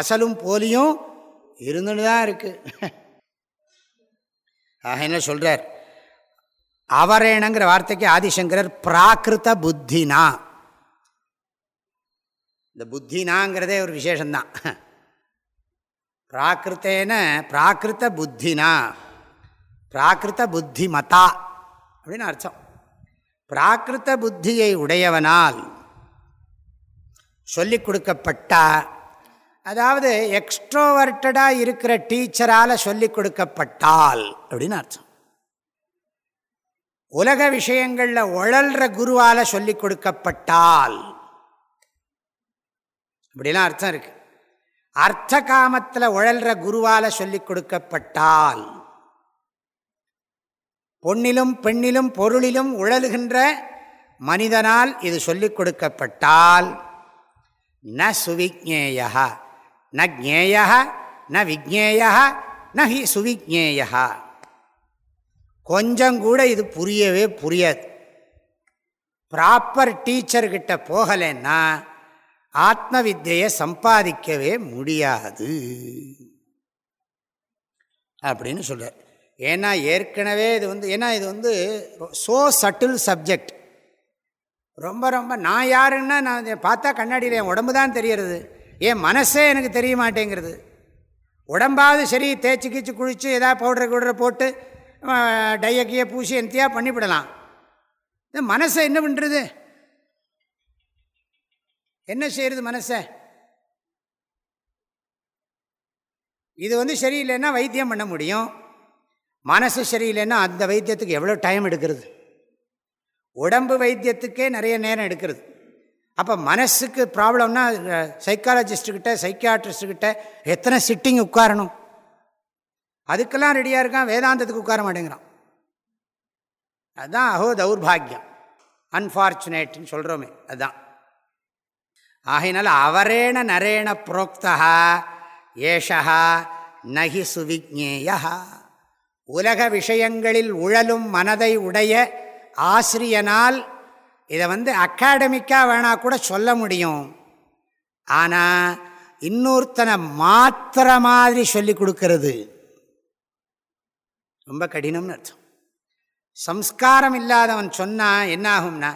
அசலும் போலியும் இருந்துன்னு தான் இருக்குது ஆக என்ன சொல்கிறார் அவரேனங்கிற வார்த்தைக்கு ஆதிசங்கரர் பிராகிருத புத்தினா. இந்த புத்தினாங்கிறதே ஒரு விசேஷந்தான். பிராகிருத்தேன பிராகிருத்த புத்தினா. பிராகிருத்த புத்தி மதா அப்படின்னு அர்த்தம். பிராகிருத்த புத்தியை உடையவனால் சொல்லிக் கொடுக்கப்பட்டா அதாவது எக்ஸ்ட்ரோவர்டடாக இருக்கிற டீச்சரால் சொல்லிக் கொடுக்கப்பட்டால் அப்படின்னு அர்த்தம். உலக விஷயங்களில் உழல்ற குருவால் சொல்லிக் கொடுக்கப்பட்டால் அப்படிலாம் அர்த்தம் இருக்கு. அர்த்த காமத்தில் உழல்ற குருவால் சொல்லிக் கொடுக்கப்பட்டால் பொன்னிலும் பெண்ணிலும் பொருளிலும் உழலுகின்ற மனிதனால் இது சொல்லிக் கொடுக்கப்பட்டால் ந சுவிஜேயா ந ஜேயா ந விஜேயா ந ஹி சுவிஜேய கொஞ்சம் கூட இது புரியவே புரியாது. ப்ராப்பர் டீச்சர்கிட்ட போகலைன்னா ஆத்ம வித்தியை சம்பாதிக்கவே முடியாது. அப்படின்னு சொல்கிறார் ஏன்னா ஏற்கனவே இது வந்து ஏன்னா இது வந்து ஸோ சட்டில் சப்ஜெக்ட் ரொம்ப ரொம்ப நான் யாருன்னா நான் பார்த்தா கண்ணாடியில் என் உடம்பு தான் தெரியறது என் மனசே எனக்கு தெரிய மாட்டேங்கிறது. உடம்பாவது சரி தேய்ச்சி கீச்சு குளித்து ஏதாவது பவுடர் கவுடரை போட்டு டையக்கிய பூசி எந்தியா பண்ணிவிடலாம். இந்த மனசை என்ன பண்ணுறது என்ன செய்கிறது மனசை? இது வந்து சரியில்லைன்னா வைத்தியம் பண்ண முடியும். மனசு சரியில்லைன்னா அந்த வைத்தியத்துக்கு எவ்வளோ டைம் எடுக்கிறது? உடம்பு வைத்தியத்துக்கே நிறைய நேரம் எடுக்கிறது. அப்போ மனசுக்கு ப்ராப்ளம்னா சைக்காலஜிஸ்ட்டுக்கிட்ட சைக்கியாட்ரிஸ்ட்டுக்கிட்ட எத்தனை சிட்டிங் உட்காரணும்? அதுக்கெல்லாம் ரெடியாக இருக்கான் வேதாந்தத்துக்கு உட்கார மாட்டேங்கிறான். அதுதான் அஹோ தௌர்பாகியம். அன்ஃபார்ச்சுனேட்னு சொல்கிறோமே அதுதான் ஆகையினால அவரேன நரேண புரோக்தா ஏஷா நகி சுவிஜேயா உலக விஷயங்களில் உழலும் மனதை உடைய ஆசிரியனால் இதை வந்து அகாடமிக்காக வேணால் கூட சொல்ல முடியும். ஆனால் இன்னொருத்தனை மாத்திர மாதிரி சொல்லி கொடுக்கறது. ரொம்ப கடினம்னு அர்த்தம். சம்ஸ்காரம் இல்லாதவன் சொன்னால் என்ன ஆகும்னா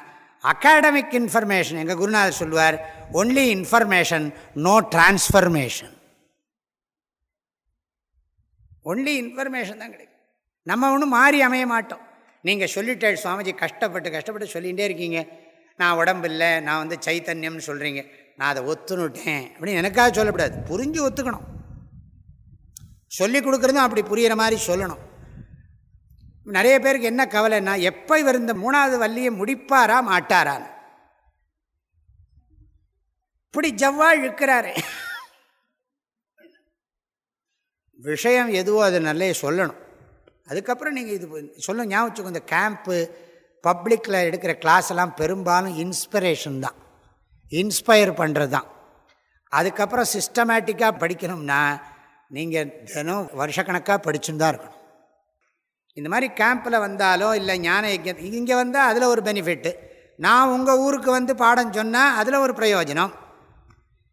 அகாடமிக் இன்ஃபர்மேஷன் எங்கள் குருநாதர் சொல்லுவார் only information no transformation only information தான் கிடைக்கும். நம்ம ஒன்றும் மாறி அமைய மாட்டோம். நீங்கள் சொல்லிட்டே சுவாமிஜி கஷ்டப்பட்டு கஷ்டப்பட்டு சொல்லிகிட்டே இருக்கீங்க. நான் உடம்பு இல்லை நான் வந்து சைத்தன்யம்னு சொல்கிறீங்க நான் அதை ஒத்துனுட்டேன் அப்படின்னு எனக்காக சொல்லக்கூடாது. புரிஞ்சு ஒத்துக்கணும். சொல்லி கொடுக்குறதும் அப்படி புரிகிற மாதிரி சொல்லணும். நிறைய பேருக்கு என்ன கவலைன்னா எப்போ இவர் இந்த மூணாவது வள்ளியை முடிப்பாரா மாட்டாரான்னு. இப்படி ஜவ்வா இழுக்கிறாரு விஷயம் எதுவோ அது நல்லே சொல்லணும். அதுக்கப்புறம் நீங்கள் இது சொல்ல ஞாபகம் இந்த கேம்ப்பு பப்ளிக்கில் எடுக்கிற கிளாஸ் எல்லாம் பெரும்பாலும் இன்ஸ்பிரேஷன் தான். இன்ஸ்பயர் பண்ணுறது தான் அதுக்கப்புறம் சிஸ்டமேட்டிக்காக படிக்கணும்னா நீங்கள் தினம் வருஷக்கணக்காக படிச்சுன்னு தான் இருக்கணும். இந்த மாதிரி கேம்பில் வந்தாலோ இல்லை ஞான யஜ்யம் இங்கே வந்தால் அதில் ஒரு பெனிஃபிட்டு நான் உங்கள் ஊருக்கு வந்து பாடம் சொன்னால் அதில் ஒரு பிரயோஜனம்.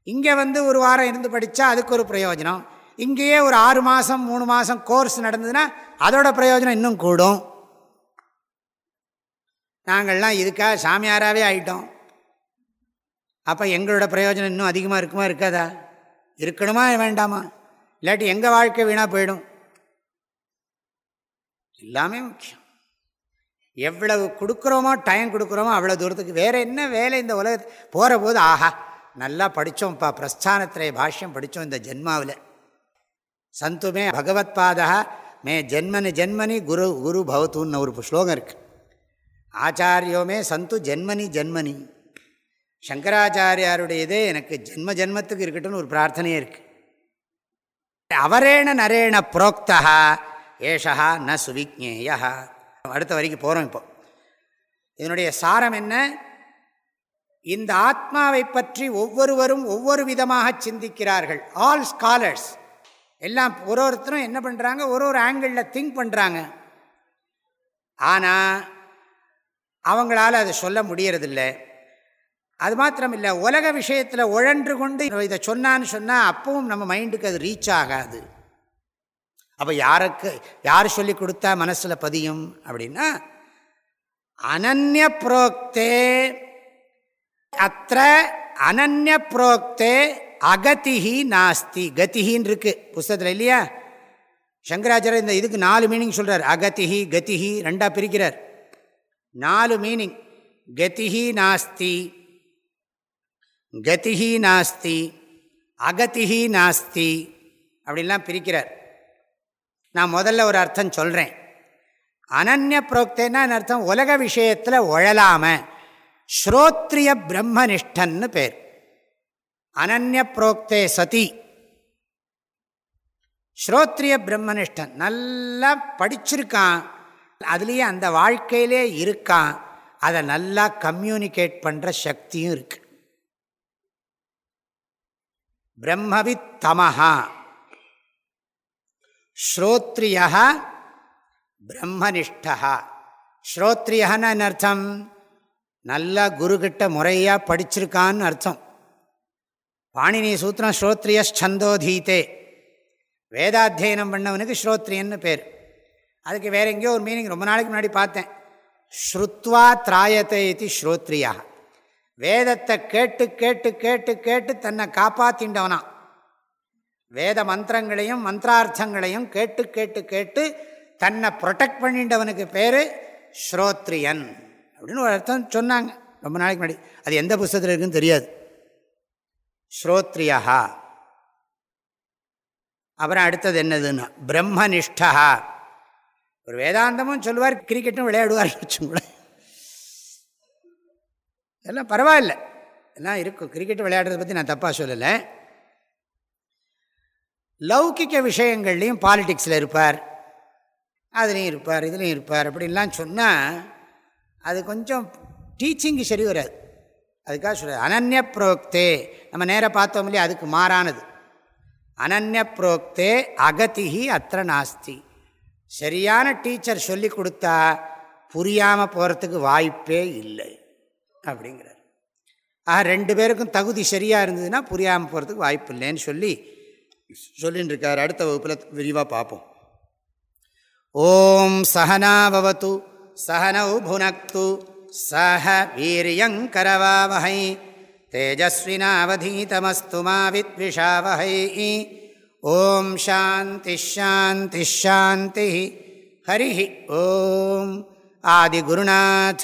இங்கே வந்து ஒரு வாரம் இருந்து படித்தா அதுக்கு ஒரு பிரயோஜனம். இங்கேயே ஒரு ஆறு மாதம் மூணு மாதம் கோர்ஸ் நடந்ததுன்னா அதோட பிரயோஜனம் இன்னும் கூடும். நாங்கள்லாம் இதுக்காக சாமியாராகவே ஆயிட்டோம். அப்போ எங்களோட பிரயோஜனம் இன்னும் அதிகமாக இருக்குமா இருக்காதா? இருக்கணுமா வேண்டாமா? இல்லாட்டி எங்கள் வாழ்க்கை வீணாக போயிடும். எல்லாமே முக்கியம். எவ்வளவு கொடுக்குறோமோ டைம் கொடுக்குறோமோ அவ்வளோ தூரத்துக்கு வேறு என்ன வேலை இந்த உலகத்து போகிற போது ஆஹா நல்லா படித்தோம்ப்பா பிரஸ்தானத்திரைய பாஷ்யம் படித்தோம் இந்த ஜென்மாவில். சந்துமே பகவத் மே ஜென்மனி ஜென்மனி குரு குரு பவத்துன்னு ஒரு ஸ்லோகம் இருக்குது ஆச்சாரியோமே சந்து ஜென்மனி ஜென்மனி. சங்கராச்சாரியாருடையதே எனக்கு ஜென்ம ஜென்மத்துக்கு இருக்கட்டும்னு ஒரு பிரார்த்தனையே இருக்குது அவரேண நரேண புரோக்தா ஏஷா ந சுவிக்னேயா அடுத்த வரைக்கும் போகிறோம் இப்போ. இதனுடைய சாரம் என்ன? இந்த ஆத்மாவை பற்றி ஒவ்வொருவரும் ஒவ்வொரு விதமாக சிந்திக்கிறார்கள். ஆல் ஸ்காலர்ஸ் எல்லாம் ஒரு ஒருத்தரும் என்ன பண்ணுறாங்க ஒரு ஒரு ஆங்கிளில் திங்க் பண்ணுறாங்க ஆனால் அவங்களால அதை சொல்ல முடியறதில்லை. அது மாத்திரம் இல்லை உலக விஷயத்தில் உழன்று கொண்டு இதை சொன்னான்னு சொன்னால் அப்பவும் நம்ம மைண்டுக்கு அது ரீச் ஆகாது. அப்போ யாருக்கு யார் சொல்லி கொடுத்தா மனசில் பதியும் அப்படின்னா அனநிய புரோக்தே அத்த அனநிய புரோக்தே அகதிஹி நாஸ்தி. கத்திகின்னு இருக்கு புஸ்தகத்தில் இல்லையா? சங்கராச்சாரியர் இந்த இதுக்கு நாலு மீனிங் சொல்கிறார் அகதிஹி கதிஹி ரெண்டாக பிரிக்கிறார். நாலு மீனிங் கதிஹி நாஸ்தி. கதிஹி நாஸ்தி. அகதிஹி நாஸ்தி. அப்படின்லாம் பிரிக்கிறார். நான் முதல்ல ஒரு அர்த்தம் சொல்கிறேன் அனநிய புரோக்தேன்னா அர்த்தம்? உலக விஷயத்தில் உழலாமல் ஸ்ரோத்ரிய பிரம்மனிஷ்டன்னு பேர். அனன்ய புரோக்தே சதி. ஸ்ரோத்ரிய பிரம்மனிஷ்டன் நல்லா படிச்சிருக்கான். அதுலேயே அந்த வாழ்க்கையிலே இருக்கான். அதை நல்லா கம்யூனிகேட் பண்ணுற சக்தியும் இருக்கு. பிரம்மவித் தமஹா ஸ்ரோத்ரியா பிரம்மனிஷ்டா ஸ்ரோத்ரியன்னு அர்த்தம்? நல்லா குருக்கிட்ட முறையாக படிச்சிருக்கான்னு அர்த்தம். பாணினி சூத்திரம் ஸ்ரோத்ரிய ஸ்சந்தோதீத்தே வேதாத்தியனம் பண்ணவனுக்கு ஸ்ரோத்ரியன்னு பேர். அதுக்கு வேற எங்கேயோ ஒரு மீனிங் ரொம்ப நாளைக்கு முன்னாடி பார்த்தேன். ஸ்ருத்வா திராயத்தை இது ஸ்ரோத்ரியா. வேதத்தை கேட்டு கேட்டு கேட்டு கேட்டு தன்னை காப்பாத்தின்றவனா வேத மந்திரங்களையும் மந்திரார்த்தங்களையும் கேட்டு கேட்டு கேட்டு தன்னை ப்ரொடெக்ட் பண்ணிட்டவனுக்கு பேர் ஸ்ரோத்ரியன். அப்படின்னு ஒரு அர்த்தம் சொன்னாங்க. ரொம்ப நாளைக்கு முன்னாடி. அது எந்த புஸ்தகத்தில் இருக்குன்னு தெரியாது. ஸ்ரோத்ரியா. அப்புறம் அடுத்தது என்னதுன்னா பிரம்மனிஷ்டா. ஒரு வேதாந்தமும் சொல்லுவார் கிரிக்கெட்டும் விளையாடுவார் வச்சுங்களேன் எல்லாம் பரவாயில்ல. எல்லாம் இருக்கும். கிரிக்கெட் விளையாடுறதை பற்றி நான் தப்பாக சொல்லலை. லௌகிக்க விஷயங்கள்லையும் பாலிடிக்ஸில் இருப்பார். அதுலேயும் இருப்பார் இதுலேயும் இருப்பார் அப்படின்லாம் சொன்னால் அது கொஞ்சம் டீச்சிங்கு சரி வராது. அதுக்காக சொல்ல அனநிய புரோக்தே நம்ம நேராக பார்த்தோம் இல்லையா அதுக்கு மாறானது. அனநிய புரோக்தே அகதிஹி அத்த நாஸ்தி. சரியான டீச்சர் சொல்லி கொடுத்தா புரியாமல் போகிறதுக்கு வாய்ப்பே இல்லை அப்படிங்கிறார். ஆக ரெண்டு பேருக்கும் தகுதி சரியாக இருந்ததுன்னா புரியாமல் போகிறதுக்கு வாய்ப்பு இல்லைன்னு சொல்லி சொல்லின்னு இருக்கார் அடுத்த வகுப்பில் விரிவாக பார்ப்போம். ஓம் சகனாபவத்து சகனௌ புனக்து சஹ வீரியங்கரவாவகை தேஜஸ்வினாவதீதமஸ்து மாவித்விஷாவகை ஓம் சாந்தி ஷாந்தி ஷாந்தி. ஹரி ஓம். ஆதிகுருநாசஸ்வாமிகி